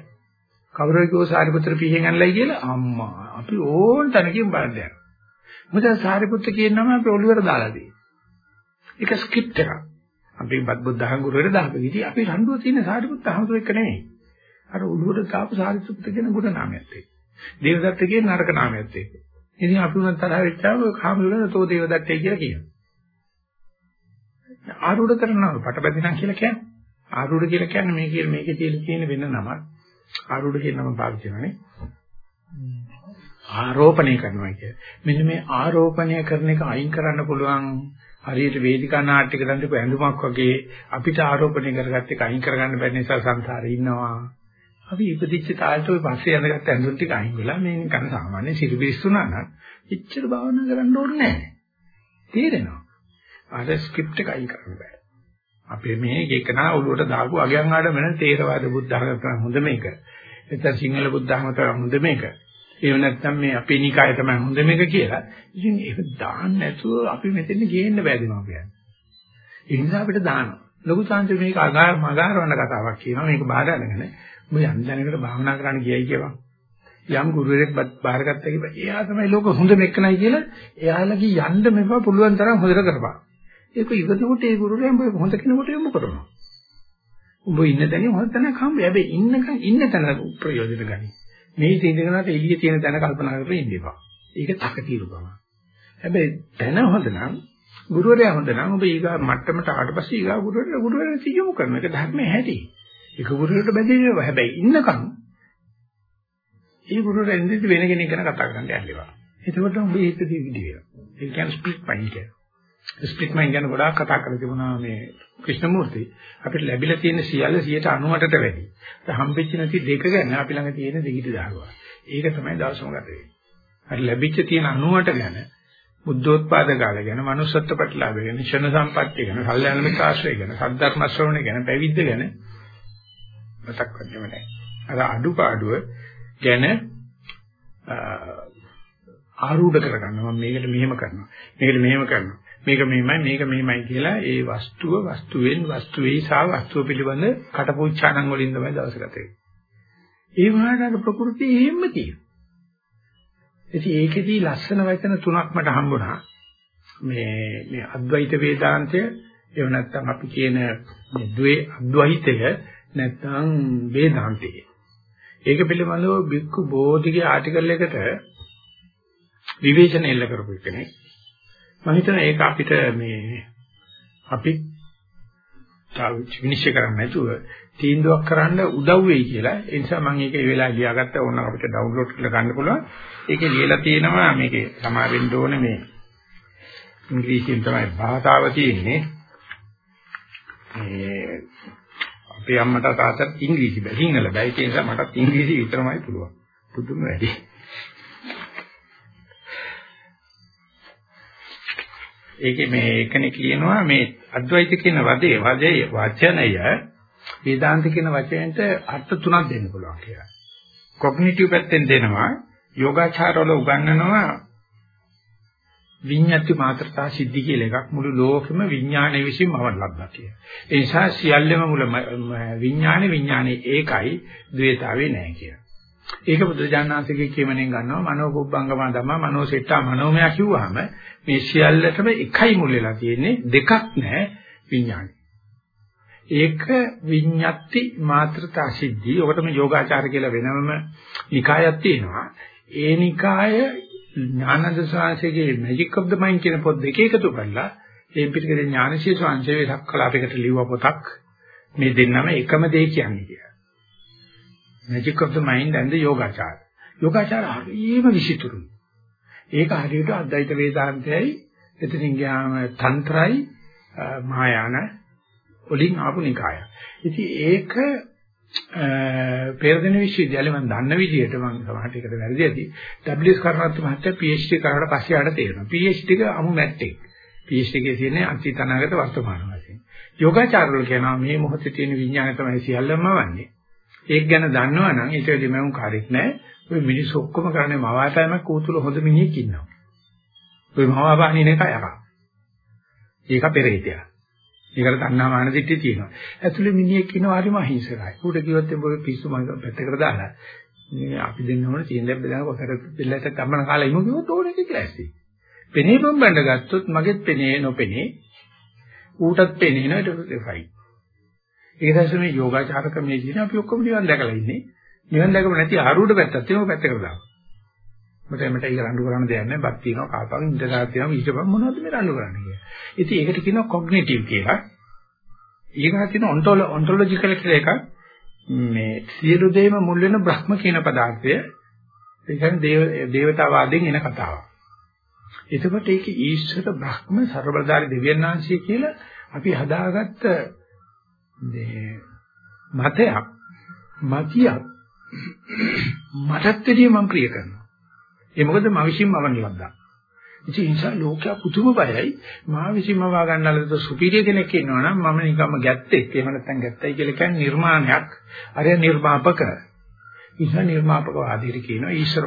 කවුරුයි කිව්ව සාරිපුත්‍ර පිහින් ඇනලයි කියලා අම්මා අපි ඕන තැනකින් බලන්න යනවා. මොකද සාරිපුත්ත කියන නම අපි ඔළුවට දාලා තියෙන්නේ. ඒක ස්ක්‍රිප්ට් එකක්. අපි බුද්ධහන් ගුරුවරට දාපු විදි අපි රණ්ඩුව තියෙන සාරිපුත්ත හමුතු එක නෙමෙයි. අර ඔළුවට දාපු සාරිපුත්ත කියන ගුණ නාමයත් එක්ක. දේවදත්ත කියන නරක නාමයත් එක්ක. ඉතින් අපි උනත් තරහ වෙච්චාම කාමලුණ තෝ දේවදත්තයි කියලා කියනවා. ආරූඪ කරනවා පටබැඳිනා කියලා කියන්නේ. ආරූඪ කියලා කියන්නේ මේ කියන මේකේ තියෙන තියෙන වෙන නමක්. ආරූඪ කියන නම පාවිච්චි කරනනේ. ආරෝපණය කරනවා කිය. මෙන්න මේ ආරෝපණය කරන එක අයින් කරන්න පුළුවන් හරියට වේදිකා නාට්‍යක දන්දක ඇඳුමක් වගේ අපිට ආරෝපණය කරගත්ත එක අයින් කරගන්න බැරි නිසා සංසාරේ ඉන්නවා. අපි ඉපදිච්ච තාලට ඔය පස්සේ යනගත්ත ඇඳුම් ටික අයින් වෙලා මේ නිකන් සාමාන්‍ය සිරිබිස්සුනා නම් එච්චර භාවනා කරන්න ඕනේ නැහැ. තේරෙනවා. අර ස්ක්‍රිප්ට් එක අයින් කරන්න බෑ. අපේ මේ එකනා ඔළුවට දාපු අගයන් ආඩමන තේරවාද බුද්ධ ධර්ම තමයි හොඳ මේක. නැත්නම් සිංහල බුද්ධ ධර්ම තමයි හොඳ මේක. එහෙම නැත්නම් මේ අපේ නිකාය තමයි හොඳ මේක කියලා. ඉතින් ඒක දාන්න නැතුව අපි මෙතෙන් ගේන්න බෑදෙනවා කියන්නේ. ඒ නිසා අපිට දානවා. ලොකු සංජ මේක අගාර මගාරවන්න කතාවක් කියනවා. මේක බාධා අරගෙන ඔබ යම් දැනකට භාවනා කරන්න ගියයි කියවා. යම් ගුරුවරයෙක් බාරගත්තා කිව්වා. එයා තමයි ලෝක හොඳ මෙක්කනයි කියලා එයාලගේ යන්න මෙපා පුළුවන් තරම් හොදට කරපන්. ඒක ඉවතකොට ඒ ගුරුවරයා උඹ හොඳ කෙනෙකුට යොමු කරනවා. උඹ ඉන්න තැනින් හොඳ තැනක් හම්බ. හැබැයි ඉන්නකන් ඉන්න තැන ප්‍රයෝජන ගනි. මේ තේඳගෙනට එළිය තියෙන තැන කල්පනා කරලා ඉන්න එපා. ඒක තකතිරුකම. හැබැයි තැන හොඳ නම් ගුරුවරයා හොඳ නම් ඔබ ඊගා මට්ටමට ආවට පස්සේ ඊගා ගුරුවරයා ගුරුවරයා සියුම් කරන එක ධර්මයේ හැටි. ඒක ගුරුවරයාට බැඳෙන්නේ හැබැයි ඉන්නකන් ඒ ගුරුවරයා ඉඳි වෙන කෙනෙක් ගැන කතා කරන්න යන්නවා. එතකොට උඹ හිත දිවිදි වෙනවා. ඒ කියන්නේ ස්ප්ලිට් මයින්ඩ් කියලා. ස්ප්ලිට් මයින්ඩ් ගැන ගොඩාක් කතා කරලා තිබුණා මේ ක්‍රිෂ්ණමූර්ති. අපිට ලැබිලා තියෙන සියල්ල 98ට වැඩි. ඒ හම්බෙච්ච නැති දෙක ගැන අපි ළඟ තියෙන දෙහිටි දාගවා. ඒක තමයි දවසම ගත වෙන්නේ. හරි ලැබිච්ච තියෙන 90ට ගැන බුද්ධෝත්පාද කාලය ගැන, manussත්ත්ව ප්‍රතිලාභය ගැන, ෂණ සම්පත්තිය ගැන, කල්යාණමික ආශ්‍රය ගැන, සද්ධර්ම ශ්‍රවණය ගැන, පැවිද්ද ගැන මතක් කරගන්න නැහැ. අර අඩුපාඩුව ගැන ආරූඪ කරගන්නවා මම මේකට මෙහෙම කරනවා මේකට මෙහෙම කරනවා මේක මෙහෙමයි මේක මෙහෙමයි කියලා ඒ වස්තුව වස්තුවෙන් වස්තුවේ සහ වස්තුව පිළිබඳ කටපුච්චාණන් වලින් තමයි දවස ගත වෙන්නේ. ඒ වුණාට අර ප්‍රകൃතිය එහෙම තියෙනවා. ඉතින් ඒකෙදී ලස්සන වචන තුනක් මට හම්බුණා. මේ මේ අද්වෛත වේදාන්තය එහෙම නැත්නම් අපි කියන මේ ද්වේ අද්වෛතය නැත්නම් වේදාන්තය. ඒක පිළිබඳව බික්කු බෝධිගේ ආටිකල් එකට විවේචන එල්ල කරපු කෙනෙක්. මම හිතනවා ඒක අපිට මේ අපි විනිශ්චය කරන්න නැතුව තීන්දුවක් කරන්න උදව් වෙයි කියලා. ඒ නිසා මම ඒක ඒ වෙලාවේ ලියාගත්තා ඕන අපිට ඩවුන්ලෝඩ් කරලා ගන්න පුළුවන්. ඒකේ ලියලා තියෙනවා මේකේ සමාවෙන්න ඕනේ මේ ඉංග්‍රීසියෙන් තමයි භාෂාව තියෙන්නේ. මේ අපේ අම්මට තාත්තට ඉංග්‍රීසි බෑ. සිංහල බෑ. ඒ නිසා මටත් ඉංග්‍රීසි විතරමයි පුළුවන්. පුදුම වැඩි. ඒකේ මේ එකනේ කියනවා මේ අද්වෛත කියන වදේ වදේ වචනය වේදාන්ත කියන වචනයට අර්ථ තුනක් දෙන්න පුළුවන් කියලා. කොග්නිටිව් පැත්තෙන් දෙනවා යෝගාචාරවල උගන්වනවා විඤ්ඤාති මාත්‍රතා සිද්ධි කියලා එකක් මුළු ලෝකෙම විඥානයේ විසින්ම අවලබ්බා කිය. ඒ නිසා සියල්ලම මුල විඥානේ විඥානේ ඒකයි ද්වේතාවේ නැහැ කිය. ඒක බුදුජානනාථගේ කියමනෙන් ගන්නවා මනෝ කුබ්බංගම ධම්ම මනෝ සෙට්ටා මනෝමය කිව්වහම මේ සියල්ලටම එකයි මුල වෙලා තියෙන්නේ දෙකක් නැහැ විඥානේ. ඒක විඤ්ඤාති මාත්‍රතා සිද්ධි. ඔකටම යෝගාචාර කියලා වෙනම නිකායක් තියෙනවා. ඒ නිකාය Gnananda ස්වාමීගේ Magic of the Mind කියන පොත් දෙක එකතු කරලා ඒ පිටිකේ ඥානශී ස්වාමීගේ සක්කලාපයකට ලියුව පොතක් මේ දෙන්නම එකම දේ කියන්නේ කියලා. Magic of the Mind and the Yogachar. යෝගාචාර හරියම විසිතුරුයි. ඒක හරියට අද්වෛත වේදාන්තයයි එතනින් ගියාම තන්ත්‍රයි මහායාන වලින් ආපු නිකාය. ඉතින් ඒක පෙරදෙන විශ්වවිද්‍යාලේ මම දන්න විදිහට මම සමහරට ඒකට වැරදි ඇති. WS කරණත් මහත්තයා PhD කරාට පස්සේ ආඩ තේරෙනවා. PhD එක අමු මැට්ටෙක්. PhD එකේ තියෙන්නේ අතීත අනාගත වර්තමාන වශයෙන්. යෝගාචාරවල කියනවා මේ මොහොතේ තියෙන විඥානය තමයි සියල්ලම වන්නේ. ඒක ගැන දන්නවනම් ඊට වැඩි මම කාර්යයක් නැහැ. ඔය මිනිස්සු ඔක්කොම කරන්නේ මවාතෑම කූතුල හොඳ මිනිහෙක් ඉන්නවා. ඔය මවාපානින එක යකා. ඒක පෙරේතයා. ඒකට තණ්හා මාන දිට්ඨිය තියෙනවා. ඇතුලේ මිනිහෙක් ඉන්නවා හරිම අහිංසකයි. ඌට කිව්වොත් එඹ පිස්සු මම පැත්තකට දාලා මේ අපි දෙන්න ඕනේ තියෙන දැබ්බ දාන කොතර දෙල්ලට ගමන කාලා ඉමු කිව්වොත් ඕනේ කියලා ඇසි. පෙනේ බම්බන්න ගත්තොත් මගෙත් පෙනේ නොපෙනේ. ඌටත් පෙනේ නේද දෙෆයි. ඒ දැසම මේ යෝගාචාර ක්‍රමයේ තියෙන අපි ඔක්කොම නිවන් දැකලා ඉන්නේ. නිවන් දැකම නැති ආරුඩ පැත්තක් තියෙනවා පැත්තකට දාන්න. මට එමට ඊ රණ්ඩු කරන්න දෙයක් නැහැ. බත් තියෙනවා, කාපන්, ඉඳලා තියෙනවා, ඊටපන් මොනවද මේ රණ්ඩු කරන්නේ කියලා. ඉතින් ඒකට කියනවා කොග්නිටිව් කියලා. ඊගා තියෙන ඔන්ටොලොජිකල් කියලා එකක්. මේ සියලු දේම මුල් වෙන බ්‍රහ්ම කියන පදාර්ථය ඒ කියන්නේ දේව දේවතාවාදයෙන් එන කතාවක්. එතකොට ඒක ඊශ්වර බ්‍රහ්ම ਸਰබලධාරී දෙවියන් වහන්සේ කියලා අපි හදාගත්ත මේ මතයක් මතියක් මටත් දෙවියන් මම ප්‍රිය කරනවා. ඒ මොකද මම විශ්ින්ම අවනිවද්දා. ඉතින් ඒ නිසා ලෝකයා පුදුම බයයි. මා විශ්ින්ම වා ගන්නලද සුපිරිය කෙනෙක් ඉන්නවනම් මම නිකම්ම ගැත්තෙක් එහෙම නැත්නම් ගැත්තයි කියලා කියන්නේ නිර්මාණයක්. අර නිර්මාපක. ඉතින් නිර්මාපක වාදීර කියනවා ඊශ්වර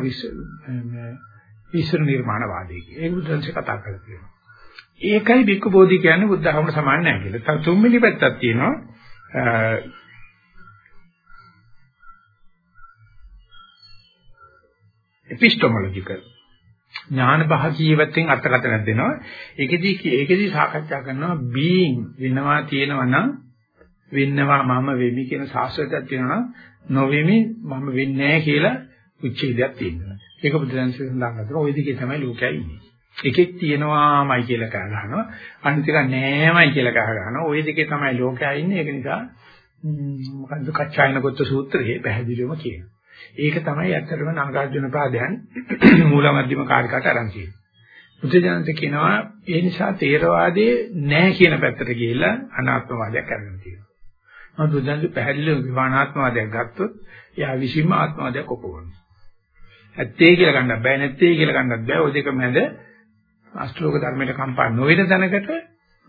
ඊශ්වර නිර්මාණවාදී කියලා. ඒක බුදුන්සේ කතා කරලා තියෙනවා. ඒකයි බික්කු බෝධි කියන්නේ බුද්ධ ධර්මයට සමාන නැහැ කියලා. තව තුන්වෙනි පැත්තක් තියෙනවා. එපිස්ටමොලොජිකල්. ඥාන භාගීයවත්ෙන් අර්ථකථනයක් දෙනවා ඒකෙදි ඒකෙදි සාකච්ඡා කරනවා being වෙනවා තියෙනවා නම් වෙන්නවා මම වෙමි කියන සාස්ත්‍රයක් තියෙනවා නොවෙමි මම වෙන්නේ නැහැ කියලා උච්චේදයක් තියෙනවා ඒක බුදුදහමේ සඳහන් කරනවා ওই දිගේ තමයි ලෝකයයි ඉන්නේ එකෙක් තියෙනවාමයි කියලා කහ ගන්නවා අනිත් එක නෑමයි කියලා කහ ගන්නවා ওই දෙකේ තමයි ලෝකයයි ඉන්නේ ඒක නිසා මොකද්ද කච්චායන ගොත්ත සූත්‍රයේ පැහැදිලිවම කියනවා ඒක තමයි ඇත්තටම නාගාර්ජුන පාදයන් මූල මධ්‍යම කාර්යකට අරන් තියෙන්නේ. බුද්ධජනක කියනවා ඒ නිසා තේරවාදයේ නැහැ කියන පැත්තට ගිහිල්ලා අනාත්මවාදයක් අරගෙන තියෙනවා. නමුත් බුද්ධජනක පැහැදිලිව විවානාත්මවාදයක් ගත්තොත් එයා විසින්ම ආත්මවාදයක් ඔපවනවා. ඇත්තේ කියලා ගන්නත් බෑ නැත්තේ කියලා ගන්නත් බෑ. ওই දෙක මැද අෂ්ටලෝක ධර්මයට කම්පා නොවන තැනකට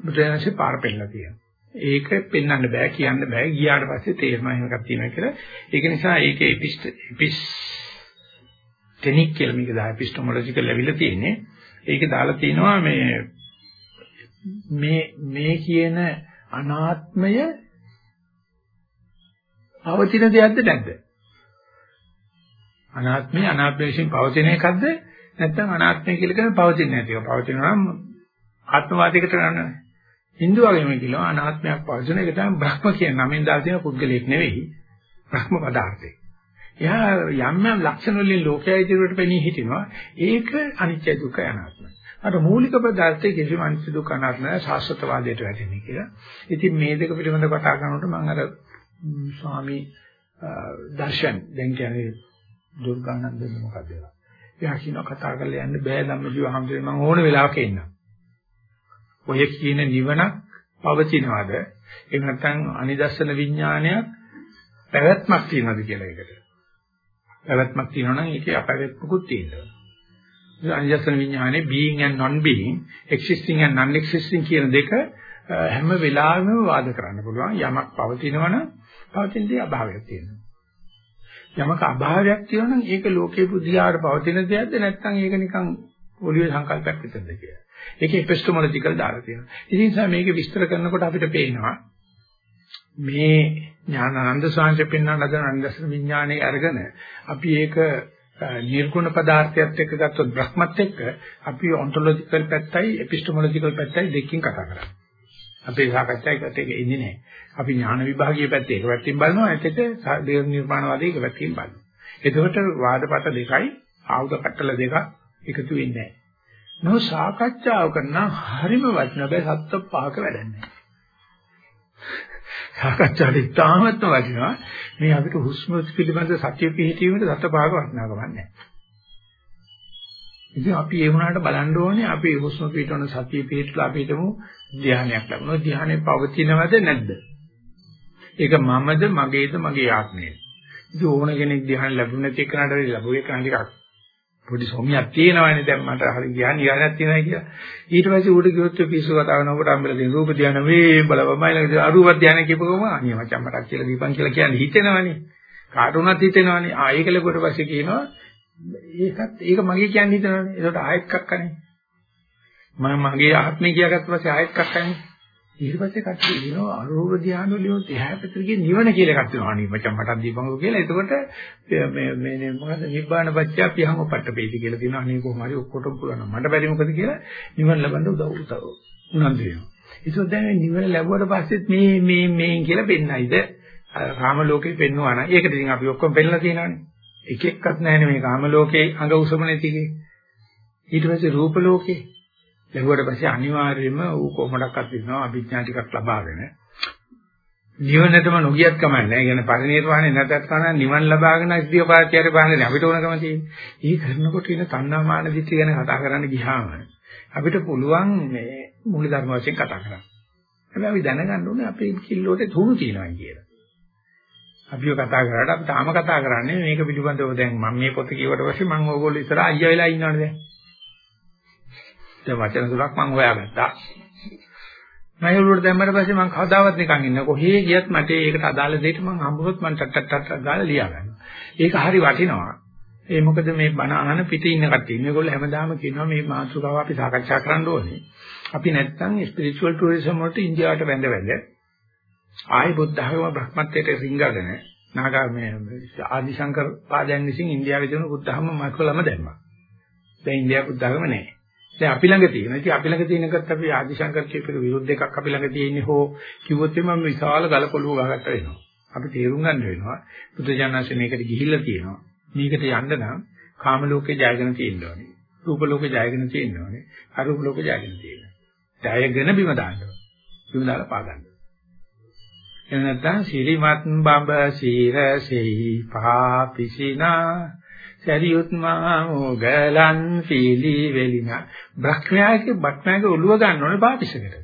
බුද්ධජනකේ පාර පෙන්නලා තියෙනවා. ඒක පෙන්වන්න බෑ කියන්න බෑ ගියාට පස්සේ තේරෙනවා එහෙම එකක් තියෙනවා කියලා. ඒක නිසා ඒකේ එපිස්ට එපිස් ටෙනික් කියලා මේක දා එපිස්ටොමොලොජිකල් ලෙවල් තියෙන්නේ. ඒක දාලා තිනවා මේ මේ මේ කියන අනාත්මය පවතින දෙයක්ද නැද්ද? අනාත්මය අනාත්ම වශයෙන් පවතින එකක්ද නැත්නම් අනාත්මය කියලා කියන්නේ පවතින්නේ නැති එක. පවතිනවා නම් ආත්මවාදයකට ගන්නවා. Hindu වගේම කියනවා අනාත්මයක් පවතින එක තමයි බ්‍රහ්ම කියන නමෙන් දාලා තියෙන පුද්ගලයෙක් නෙවෙයි බ්‍රහ්ම පදාර්ථය. එයා යම් යම් ලක්ෂණ වලින් ලෝකයේ ඉදිරියට පෙනී හිටිනවා. ඒක අනිත්‍ය දුක්ඛ අනාත්මයි. අර මූලික පදාර්ථයේ කිසිම අනිත්‍ය දුක්ඛ අනාත්ම නැහැ ශාස්ත්‍රවාදයට වැටෙන්නේ කියලා. ඉතින් මේ දෙක පිළිබඳව කතා කරනකොට මම අර ස්වාමි දර්ශන් දැන් කියන්නේ දුර්ගානන්ද මොකද ඒවා. එයා කියනවා කතා කරලා යන්න බෑ ධම්මජීව හැමදේම මම ඕන වෙලාවක එන්නම්. ඔය කියන නිවනක් පවතිනවද? එහෙම නැත්නම් අනිදස්සන විඥානයක් පැවැත්මක් තියනවද කියලා එකට. පැවැත්මක් තියෙනවා නම් ඒකේ අපැවැත්මකුත් තියෙනවා. අනිදස්සන විඥානේ being and non being, existing and non existing කියන දෙක හැම වෙලාවෙම වාද කරන්න පුළුවන්. යමක් පවතිනවනම් පවතින දේ අභාවයක් තියෙනවා. යමක අභාවයක් තියෙනවා නම් ඒක ලෝකේ පුදියාට පවතින දෙයක්ද නැත්නම් ඒක නිකන් ඔළුවේ සංකල්පයක් විතරද කියලා. ඒක එපිස්ටමොලොජිකල් දාලා තියෙනවා. ඉතින් නිසා මේක විස්තර කරනකොට අපිට පේනවා මේ ඥානানন্দ සාංශ පින්නන අදනන්දස විඥානේ අරගෙන අපි ඒක නිර්ගුණ පදාර්ථයත් එක්ක ගත්තොත් බ්‍රහ්මත් එක්ක අපි ඔන්ටොලොජිකල් පැත්තයි එපිස්ටමොලොජිකල් පැත්තයි දෙකකින් කතා කරන්නේ. අපේ සාකච්ඡා එකට ඒක එන්නේ නැහැ. අපි ඥාන විභාගීය පැත්තේ ඒක පැත්තෙන් බලනවා එතෙට දේව නිර්මාණවාදී ඒක පැත්තෙන් බලනවා. එතකොට වාදපත දෙකයි ආයුධ කට්ටල දෙක එකතු වෙන්නේ නැහැ. නෝ සාකච්ඡාව කරන හරිම වටින බෑ සත්‍ය පහක වැඩන්නේ. සාකච්ඡාට ඉතාමත්ම වටිනවා. මේ අපිට හුස්ම පිළිබඳ සත්‍ය පිහිටීමේ සත්‍ය පහක වටිනාකමක් නැහැ. ඉතින් අපි ඒ වුණාට බලන්න ඕනේ අපි හුස්ම පිටවන සතිය පිටලා අපි හිතමු ධානයක් ලැබුණා. ධානයේ පවතිනවද නැද්ද? ඒක මමද මගේද මගේ ආත්මයද? ඉතින් ඕන කෙනෙක් ධානය ලැබුණ නැති එකනට ලැබුවේ කන ටිකක් පොඩි සොමියක් තියෙනවානේ දැන් මට හරි ගියා නිරාණයක් තියෙනවා කියලා. ඊට පස්සේ ඌට කිව්වොත් පිස්සු කතා කරනකොට අම්බල දෙන රූප ධානය මේ බලවමයි ළඟ අරූප ධානය කියපුවම අනිය මචං මටක් කියලා දීපන් කියලා කියන්නේ හිතෙනවනේ. කාට උනත් හිතෙනවනේ. ආ ඒක ලැබුවට පස්සේ කියනවා ඒකත් ඒක මගේ කියන්නේ හිතනවනේ. ඒකට ආයෙත් කක්කනේ. මම මගේ ආත්මය කියාගත්ත පස්සේ ආයෙත් කක්කනේ. ඊට පස්සේ කට්ටිය කියනවා අරෝග ධානය වලින් එහා පැත්තට ගිය නිවන කියලා එකක් තියෙනවා. අනේ මචං මටත් දීපන්කෝ කියලා. එතකොට මේ මේ මොකද නිබ්බාන පත්‍ය පියං ඔපට්ඨපේති කියලා තියෙනවා. අනේ කොහොම හරි ඔක්කොටම පුළුවන්. මට බැරි මොකද කියලා නිවන ලබන්න උදව් උදව් උනන්දු වෙනවා. ඒක දැන් නිවන ලැබුවට පස්සෙත් මේ මේ මේ කියලා පෙන්නයිද? කාම ලෝකේ පෙන්වනවා නම් ඒකට ඉතින් අපි ඔක්කොම පෙන්නලා තියෙනවානේ. එක එක්කත් නැහැ මේ කාම ලෝකේ අඟ උසම නැතිගේ. ඊට පස්සේ රූප ලෝකේ ලැබුවට පස්සේ අනිවාර්යයෙන්ම ඌ කොහොමඩක්වත් ඉන්නවා අභිඥා ටිකක් ලබාගෙන නිවනටම නොගියත් කමක් නැහැ. කියන පරිණිරවාණය නැතත් කන නිවන් ලබාගෙන ඉස්දිය පාත්‍යයට බාන්නේ අපිට ඕනකම තියෙන්නේ. ඊ කරනකොට ඉන තණ්හා මාන දිට්ඨිය ගැන කතා කරන්න ගියාම අපිට පුළුවන් මේ මූල ධර්ම වශයෙන් කතා කරන්න. හැබැයි අපි දැනගන්න ඕනේ අපේ කිල්ලෝට තුණු තියෙනවා කියලා. අපිව කතා කරාට අපි තාම කතා කරන්නේ මේක පිළිබඳව දැන් මම මේ පොත කියවට පස්සේ මම ඕගොල්ලෝ ඉස්සරහ අයියා වෙලා ඉන්නවනේ දැන්. දැන් වචන තුනක් මම හොයාගත්තා. මම ඒවලුවට දැම්මට පස්සේ මම කවදාවත් නිකන් ඉන්න කොහේ ගියත් මට ඒකට අදාළ දෙයට මම හම්බුනොත් මම ටක් ටක් ටක් ගාලා ලියා ගන්නවා. ඒක හරි වටිනවා. ඒ මොකද මේ බණ අහන පිටේ ඉන්න කට්ටිය. මේගොල්ලෝ හැමදාම කියනවා මේ මාතෘකාව අපි සාකච්ඡා කරන්න ඕනේ. අපි නැත්තම් ස්පිරිචුවල් ටුරිසම් වලට ඉන්දියාවට වැඳ වැඳ ආයි බුද්ධ ධර්ම බ්‍රහ්මත්වයට රිංගගෙන නාගා මේ ආදිශංකර පාදයන් විසින් ඉන්දියාවේ තියෙන බුද්ධ ධර්ම මකලම දැම්මා. දැන් ඉන්දියාවේ බුද්ධ ධර්ම නැහැ. දැන් අපි ළඟ තියෙන. ඉතින් අපි ළඟ තියෙන එකත් අපි ආදිශංකර කියපේක විරුද්ධ එකක් අපි ළඟ තියෙන්නේ හෝ කිව්වොත් එimhe විශාල ගලකොළුව ගහකට වෙනවා. අපි තේරුම් ගන්න වෙනවා. බුදුජානනාංශ මේකට ගිහිල්ලා තියෙනවා. මේකට යන්න නම් කාම ලෝකේ ජයගෙන තියෙන්න ඕනේ. රූප ලෝකේ ජයගෙන තියෙන්න ඕනේ. අරූප ලෝකේ ජයගෙන තියෙන්න. ජයගෙන බිම දාන්න ඕනේ. බිම දාලා පාගන්න. එහෙම නැත්නම් සිරිමත් බඹ සීරසෙහි පාපිසිනා සරියුත් මා මොගලන් පීලි වෙලිනා. බ්‍රහ්මයාගේ බ්‍රහ්මයාගේ ඔළුව ගන්න ඕනේ පාපිසකට.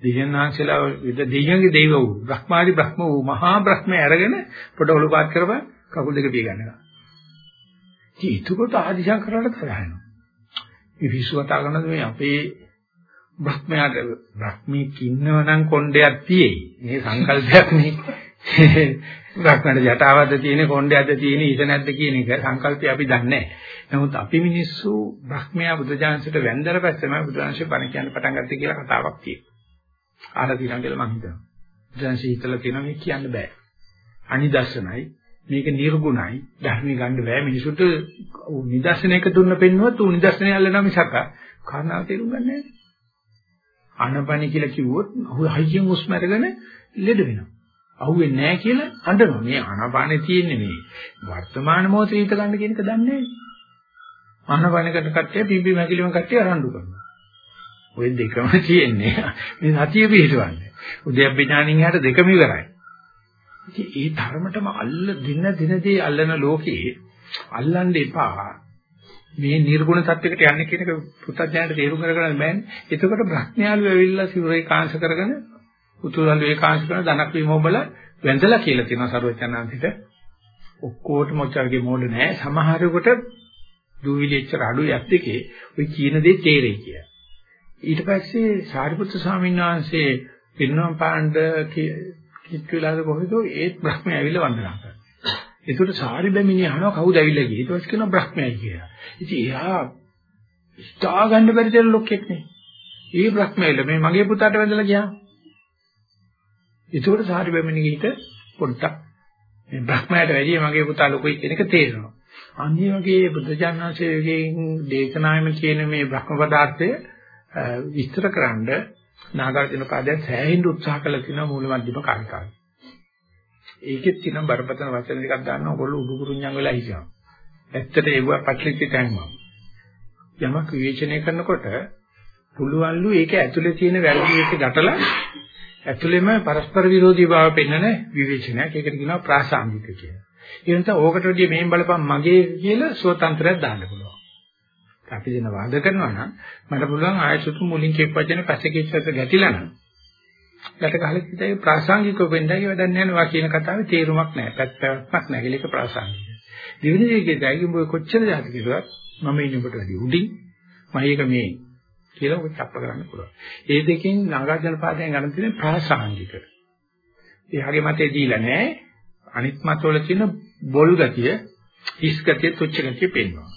දිව්‍යනාංශලා විද දිව්‍යගේ දේව වූ බ්‍රහ්මාදි බ්‍රහ්ම වූ මහා බ්‍රහ්මය අරගෙන පොඩ ඔළුව පාත් කරපන් කකුල් දෙක පිය ගන්නවා. ඉතින් ඒකකොට ආදිශංකරලට තරහනවා මේ විශ්වතා කරන මේ අපේ බ්‍රහ්මයාට බ්‍රහ්මීක් ඉන්නවනම් කොණ්ඩයක් තියෙයි. මේ සංකල්පයක් නේ. බ්‍රහ්මණයට ජටාවද්ද තියෙන කොණ්ඩයක්ද තියෙන ඊස නැද්ද කියන එක සංකල්පය අපි දන්නේ නැහැ. නමුත් අපි මිනිස්සු බ්‍රහ්මයා බුදුජානසයට වැන්දර පැත්තම බුදුජානසෙ බණ කියන්න පටන් ගත්තේ කියලා කතාවක් තියෙනවා. අහලා තියෙනවා කියලා මම හිතනවා. බුදුජානසෙ හිතලා තියෙනවා මේ කියන්න බෑ. අනිදර්ශනයි මේක නිර්ගුණයි ධර්මී ගන්න බෑ මිනිසුන්ට නිදර්ශනයක දුන්න පෙන්නුවත් උ නිදර්ශනය අල්ලනවා මිසක කාරණාව තේරුම් ගන්න නැහැ. ආනපනි කියලා කිව්වොත් හයියෙන් උස්ම අරගෙන ලෙඩ වෙනවා. අහුවෙන්නේ නැහැ කියලා අඬනවා. මේ ආනාපානේ තියෙන්නේ මේ වර්තමාන මොහොතේ හිත ගන්න කියන එක දන්නේ නැහැ. ආනාපානකට කට්ටිය පිම්බි මැකිලිම කට්ටිය අරන්ඩු කරනවා. ওই දෙකම තියෙන්නේ. මේ සතිය පිටවන්නේ. උද්‍යප්පඥානින් යට දෙකම ඉවරයි. ඉතින් ඒ ධර්මතම අල්ල දින දිනදී අල්ලන ලෝකේ අල්ලන්න එපා. මේ නිර්ගුණ තත්වයකට යන්නේ කියන එක පුත්තඥාණයට තේරුම් කරගන්න බෑනේ. එතකොට බ්‍රහ්මයාලු ඇවිල්ලා සිවුරේ කාංශ කරගෙන උතුරල් ඒකාංශ කරන ධනක් විමෝබල වැඳලා කියලා තියෙනවා සරුවචනාන්තිට. ඔක්කොටම ඔච්චරගේ මොඩ නැහැ. සමහරෙකුට දූවිලි එච්චර අඩු යද්දකේ ওই කියන දේ තේරෙයි කියලා. ඊට පස්සේ සාරිපුත්‍ර ස්වාමීන් වහන්සේ පිරිනොම් පාණ්ඩ කිත් වෙලාද කොහෙද ඒත් බ්‍රහ්මයා ඇවිල්ලා වන්දනා කරනවා. ඒකට සාරි බැමිණි අහනවා කවුද ඇවිල්ලා ගියේ? ඊට පස්සේ කියනවා බ්‍රහ්මයයි කියලා. ඉතින් එයා ස්ථා ගන්න බැරි දෙයක් ලොක්ෙක් නේ. ඒ බ්‍රහ්මයල මේ මගේ පුතාට වැඳලා ගියා. ඒකට සාරි බැමිණි ගිහිට පොඩ්ඩක් මේ බ්‍රහ්මයාට වැඩිය මගේ පුතා ලොකුයි කියන එක තේරෙනවා. අනිත් වගේ බුද්ධජානනාංශයෙන් දේශනාවෙම කියන මේ බ්‍රහ්ම පදාර්ථය විස්තරකරනද නාගාර්ජුන පාදයන් සෑහෙන්න උත්සාහ කළා කියන මූල මධ්‍යම කාර්යකාරය. ඒකෙත් තියෙන බරපතල වචන ටිකක් ගන්න ඕගොල්ලෝ උඩුකුරුඤ්ඤම් වෙලා හිටියා. ඇත්තට ඒව පැටලිච්ච තැන්ම. යමක් විවේචනය කරනකොට පුළුවන්ලු ඒක ඇතුලේ තියෙන වැරදි එක ගැටලා ඇතුළෙම පරස්පර විරෝධී භාව පෙන්වන විවේචනයක්. ඒකට කියනවා ප්‍රාසංගික කියලා. ඒ නිසා ඕකට වැඩිය මෙහෙන් බලපන් මගේ කියලා ස්වතන්ත්‍රයක් දාන්න පුළුවන්. අපි දෙන වාද කරනවා නම් මට පුළුවන් ආයසුතු මුලින් කියපු වචන පස්සේ කියච්චස ගැටිලා නම්. ඊට කලින් හිතේ ප්‍රාසංගිකව වෙන්නයි වැඩක් නැහැ නවා කියන කතාවේ තේරුමක් නැහැ. පැත්තක් නැහැ. ඒක ප්‍රාසංගික. දෙවෙනි එකේදී අයියෝ කොච්චර જાති කිව්වත් මම ඉන්න කොට වැඩි උඩින් මම මේක මේ කියලා ඔක චප්ප කරන්න පුළුවන්. ඒ දෙකෙන් නාගාර්ජුන පාදයෙන් ගන්න තියෙන ප්‍රාසංගික. එයාගේ මතේ දීලා නැහැ. අනිත් මතවල තියෙන බොල් ගතිය, හිස් ගතිය, තුච්ච ගතිය පෙන්වනවා.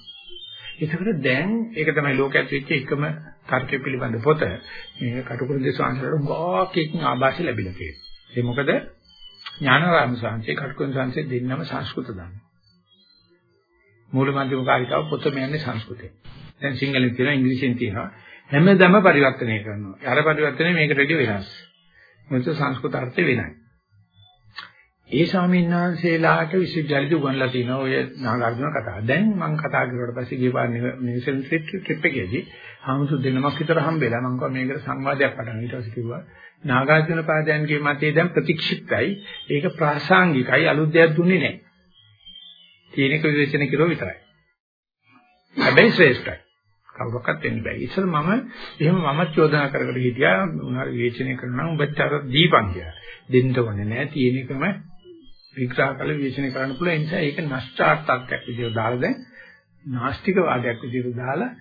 ඒකකට දැන් ඒක තමයි ලෝකයට වෙච්ච එකම තර්කය පිළිබඳ පොත. මේ කටුකුරු දේශාංශවල ගෝකෙකින් ආభాෂ ලැබිලා තියෙනවා. ඒ මොකද ඥානරාම සංසේ කටුකුරු සංසේ දෙන්නම සංස්කෘත දන්නවා. මූල මධ්‍යම කාරිකාව පොතම යන්නේ සංස්කෘතයෙන්. දැන් සිංහලෙන් තියෙනවා ඉංග්‍රීසියෙන් තියෙනවා. හැමදම පරිවර්තනය කරනවා. අර පරිවර්තනය මේකට වැඩි වෙනස්. මොකද සංස්කෘත අර්ථය වෙනයි. ඒ ස්වාමීන් වහන්සේලාට විශ්වවිද්‍යාලෙදි උගන්ලා තියෙනවා ඔය නාගාර්ජුන කතාව. දැන් මම කතා කරුවාට පස්සේ ගියපාර නිවසෙන් ට්‍රිප් එකේදී හාමුදුරු දෙනමක් විතර හම්බෙලා මම කිව්වා මේකට සංවාදයක් පටන් ඊට පස්සේ කිව්වා නාගාර්ජුන පාදයන්ගේ මතය දැන් ප්‍රතික්ෂිප්තයි. ඒක ප්‍රාසංගිකයි අලුත් දෙයක් දුන්නේ නැහැ. තියෙනක විවේචන කිරුවා විතරයි. හැබැයි ශ්‍රේෂ්ඨයි. කවුරක්වත් වෙන්න බෑ. ඉතින් මම එහෙම මමත් චෝදනා කර කර හිටියා උනාර විවේචනය කරනවා උඹට අර දීපන් කියලා. දෙන්න ඕනේ නෑ. තියෙන එකම විග්‍රහ කළ විශ්ලේෂණය කරන්න පුළුවන්. ඒ නිසා ඒක නැස්චාර්තක්යක් විදිහට දාලා දැන් නාස්තික වාදයක් විදිහට දාලා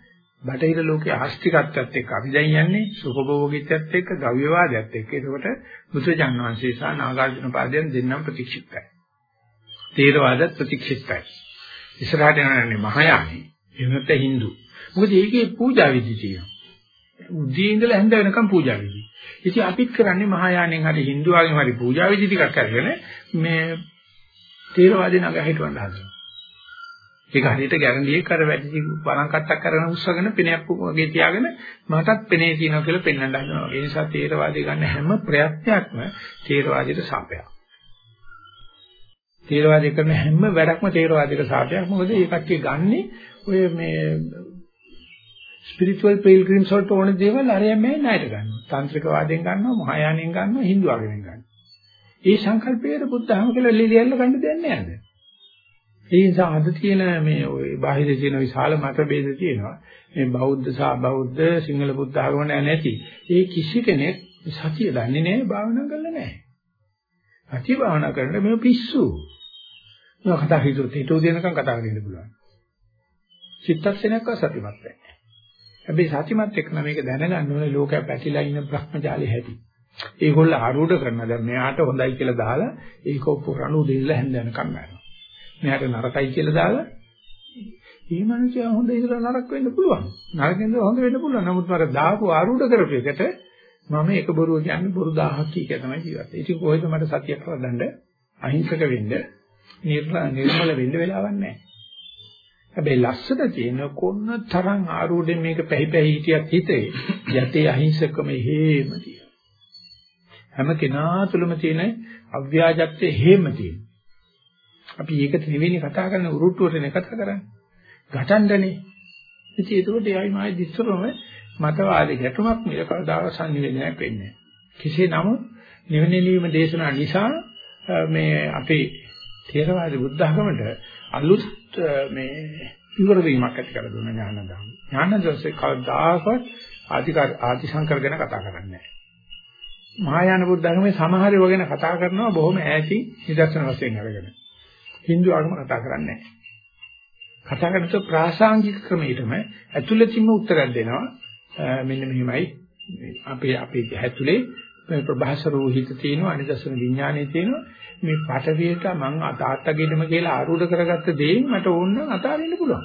බටහිර ලෝකයේ ආස්තිකත්වයට එක්ක අපි දැන් යන්නේ සුඛභෝගීත්වයට එක්ක ගව්‍යවාදයට එක්ක. ඒකට බුදුචාන් වහන්සේ සහ නාගාර්ජුන පාදයන් දෙන්නම ප්‍රතික්ෂිප්තයි. තේරවාදත් ප්‍රතික්ෂිප්තයි. ඉස්සරහට යන්නේ මහායානි. එහෙමත් හින්දු. මොකද ඒකේ පූජා විදි තියෙනවා. උදේ ඉඳලා හැන්ද වෙනකම් පූජා විදි. ඉතින් අපිත් කරන්නේ මහායානෙන් හරි Hindu ආගම හරි පූජා විදි ටිකක් අරගෙන මේ තේරවාදී නග හිටවන්න හදනවා. ඒක හරියට ගැරන්ඩියේ කර වැඩි වරන් කට්ටක් කරගෙන උස්සගෙන පෙනයක් වගේ තියාගෙන මටත් පෙනේ තියෙනවා කියලා පෙන්වන්න හදනවා. ඒ නිසා තේරවාදී ගන්න හැම ප්‍රයත්නයක්ම තේරවාදයට සාපයක්. තේරවාදී කරන හැම වැඩක්ම තේරවාදයට සාපයක්. මොකද මේ කට්ටිය ගන්නේ ඔය මේ ස්පිරිටුවල් පිල්ග්‍රිම්ස් වලට ඕන දේවල් අරයන් මේ ණයට ගන්නවා. තාන්ත්‍රික වාදයෙන් ගන්නවා, මහායානෙන් ගන්නවා, Hindu ආගමෙන් ගන්නවා. මේ සංකල්පයේ බුද්ධහම කියලා ලිලියල්ල ගන්න දෙයක් නෑද? ඒ නිසා අද තියෙන මේ ওই බාහිර තියෙන විශාල මතභේද තියෙනවා. මේ බෞද්ධ සහ බෞද්ධ සිංහල බුද්ධ ආගම නැති. ඒ කිසි කෙනෙක් සතිය දන්නේ නැහැ, භාවනා කරලා නැහැ. සතිය භාවනා කරන්න මේ පිස්සු. මම කතා හිතුවත් හිතුව දෙනකම් කතා කරන්න පුළුවන්. චිත්තක්ෂණයක්ව සතිමත් වෙන්නේ. හැබැයි සත්‍යමත් එක්ක නම් මේක දැනගන්න ඕනේ ලෝකයා පැතිලා ඉන්න භ්‍රමජාලේ හැටි. ඒගොල්ලෝ ආරූඪ කරනවා දැන් මෙයාට හොඳයි කියලා දාලා ඒක පුරණු දෙල්ල හැන්දනකම් යනවා. මෙයාට නරකයි කියලා දාලා මේ මිනිස්සයා හොඳ ඉඳලා නරක වෙන්න පුළුවන්. නරක ඉඳලා හොඳ වෙන්න පුළුවන්. නමුත් මර දාපු ආරූඪ කරපු එකට මම එක බොරුව කියන්නේ බොරු 1000ක් කී කියලා තමයි ජීවත් වෙන්නේ. ඉතින් කොහෙද මට සතියක් කරගන්න අහිංසක වෙන්න නිර්මල වෙන්න වෙලාවක් නැහැ. හැබැයි ලස්සන තියෙන කොන්න තරම් ආරූඪෙන් මේක පැහි පැහි හිටියත් හිතේ යතේ අහිංසකම හේම තියෙනවා. හැම කෙනා තුළම තියෙන අව්‍යාජත්වයේ හේම තියෙන. අපි ඒකට නෙවෙයි කතා කරන්නේ උරුට්ටුවටනේ කතා කරන්නේ. ගටණ්ඩනේ. ඉතින් ඒකට යයි මායි දිස්සරම මතවාදී ගැටුමක් මිල කවදාවත් සංනිවේදනයක් වෙන්නේ නැහැ. කෙසේ නමුත් නිවනලීම දේශනා නිසා මේ අපේ ථේරවාදී බුද්ධ ධර්මයට අලුත් මේ ඉවර වීමක් ඇති කර දුන්න ඥානදාන. ඥානදර්ශේ කවදාකවත් ආධිකාර ආධිසංකර ගැන කතා කරන්නේ නැහැ. මහායාන බුද්ධ ධර්මයේ සමහර ඒවා ගැන කතා කරනවා බොහොම ඈතින් නිදර්ශන වශයෙන් අරගෙන. Hindu ආගම කතා කරන්නේ නැහැ. කතා කරනකොට ප්‍රාසංගික ක්‍රමයටම ඇතුළතින්ම උත්තරයක් දෙනවා. මෙන්න මෙහිමයි අපේ අපේ ඇතුලේ ප්‍රභාස රෝහිත තියෙනවා අනිදර්ශන විඥානයේ තියෙනවා මේ පටවියට මං තාත්තගෙදම කියලා ආරූඪ කරගත්ත දෙයින් මට ඕන නම් අතාරින්න පුළුවන්.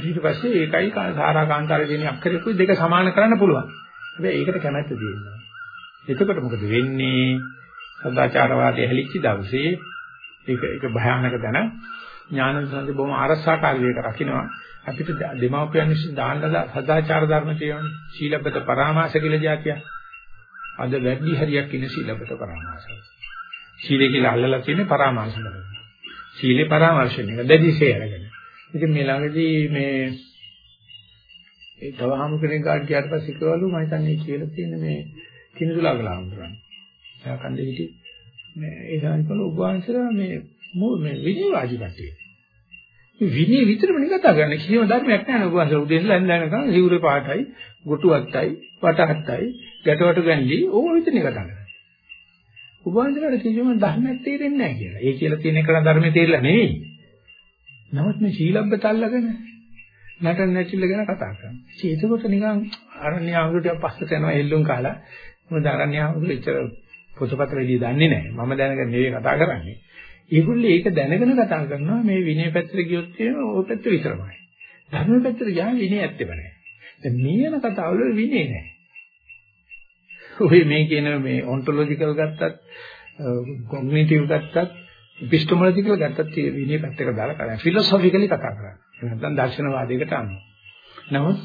ඊට පස්සේ ඒකයි සාරා කාන්තාරේ තියෙන අක්ෂරකුයි දෙක සමාන කරන්න පුළුවන්. හැබැයි ඒකට කැමැත්ත තියෙනවා. එතකොට මොකද වෙන්නේ? සදාචාරවාදී හැලිච්ච දවසේ ඒක ඒක භයානක දන ඥානසන්ති බොහොම ආරස්සාකාරී එක රකින්නවා. අපිට දෙමාපියන් විසින් දාන්න සදාචාර ධර්ම තියෙනවානේ. සීලබ්බත පරාමාස කියලා જાතිය. අද වැඩි හරියක් ඉන්නේ සීලබ්බත පරාමාසය. සීලය කියලා අල්ලලා තියෙන්නේ පරාමාස වල. සීලේ පරාමර්ශණය. දැඩිසේ අරගෙන. ඉතින් මේ ළඟදී මේ ඒ තවහම කෙනෙක් ගාඩ ගියාට පස්සේ කිව්වලු මම හිතන්නේ කියලා තියෙන මේ කිනුසුලාගලා හඳුරන්නේ. එයා කන්දේ හිටි මේ ඒ සාන්කල ඔබ වහන්සේලා මේ මේ විනයවාදී කට්ටිය. මේ විනය විතරම කතා කරන්නේ කිසිම ධර්මයක් නැහැ ඔබ වහන්සේ උදේ ඉඳලා ඉඳලා සිවුරේ පාටයි, ගොටුවත්තයි, වටහත්තයි, ගැටවට ගැන්ලි ඕව විතරනේ කතා කරන්නේ. ඔබ වහන්සේලාට කිසිම ධර්මයක් තේරෙන්නේ නැහැ කියලා. ඒ කියලා තියෙන එක ධර්මයේ තේරිලා නෙවෙයි. නමුත් මේ සීලබ්බත අල්ලගෙන නටන නැතිල ගැන කතා කරනවා. ඉතින් ඒකකොට නිකන් අරණ්‍ය ආමුදුට පස්සට යනවා එල්ලුම් කාලා. මොකද අරණ්‍ය ආමුදුට ඉතර පොතපත වෙලිය දන්නේ නැහැ. මම දැනගෙන නෙවෙයි කතා කරන්නේ. ඒගොල්ලෝ ඒක දැනගෙන කතා කරනවා මේ විනය පැත්තට ගියොත් කියන ඕක පැත්ත විතරමයි. ධර්ම පැත්තට ගියාම විනය ඇත්තෙම නැහැ. දැන් මේ යන කතාවල විනය නැහැ. ඔය මේ කියන මේ ඔන්ටොලොජිකල් ගත්තත් කොග්නිටිව් ගත්තත් ඉපිස්ටොමොලොජිකල් ගත්තත් විනය පැත්තකට දාලා කරන්නේ. ෆිලොසොෆිකලි කතා කරන්නේ. නැත්නම් දර්ශනවාදයකට අනුව. නමුත්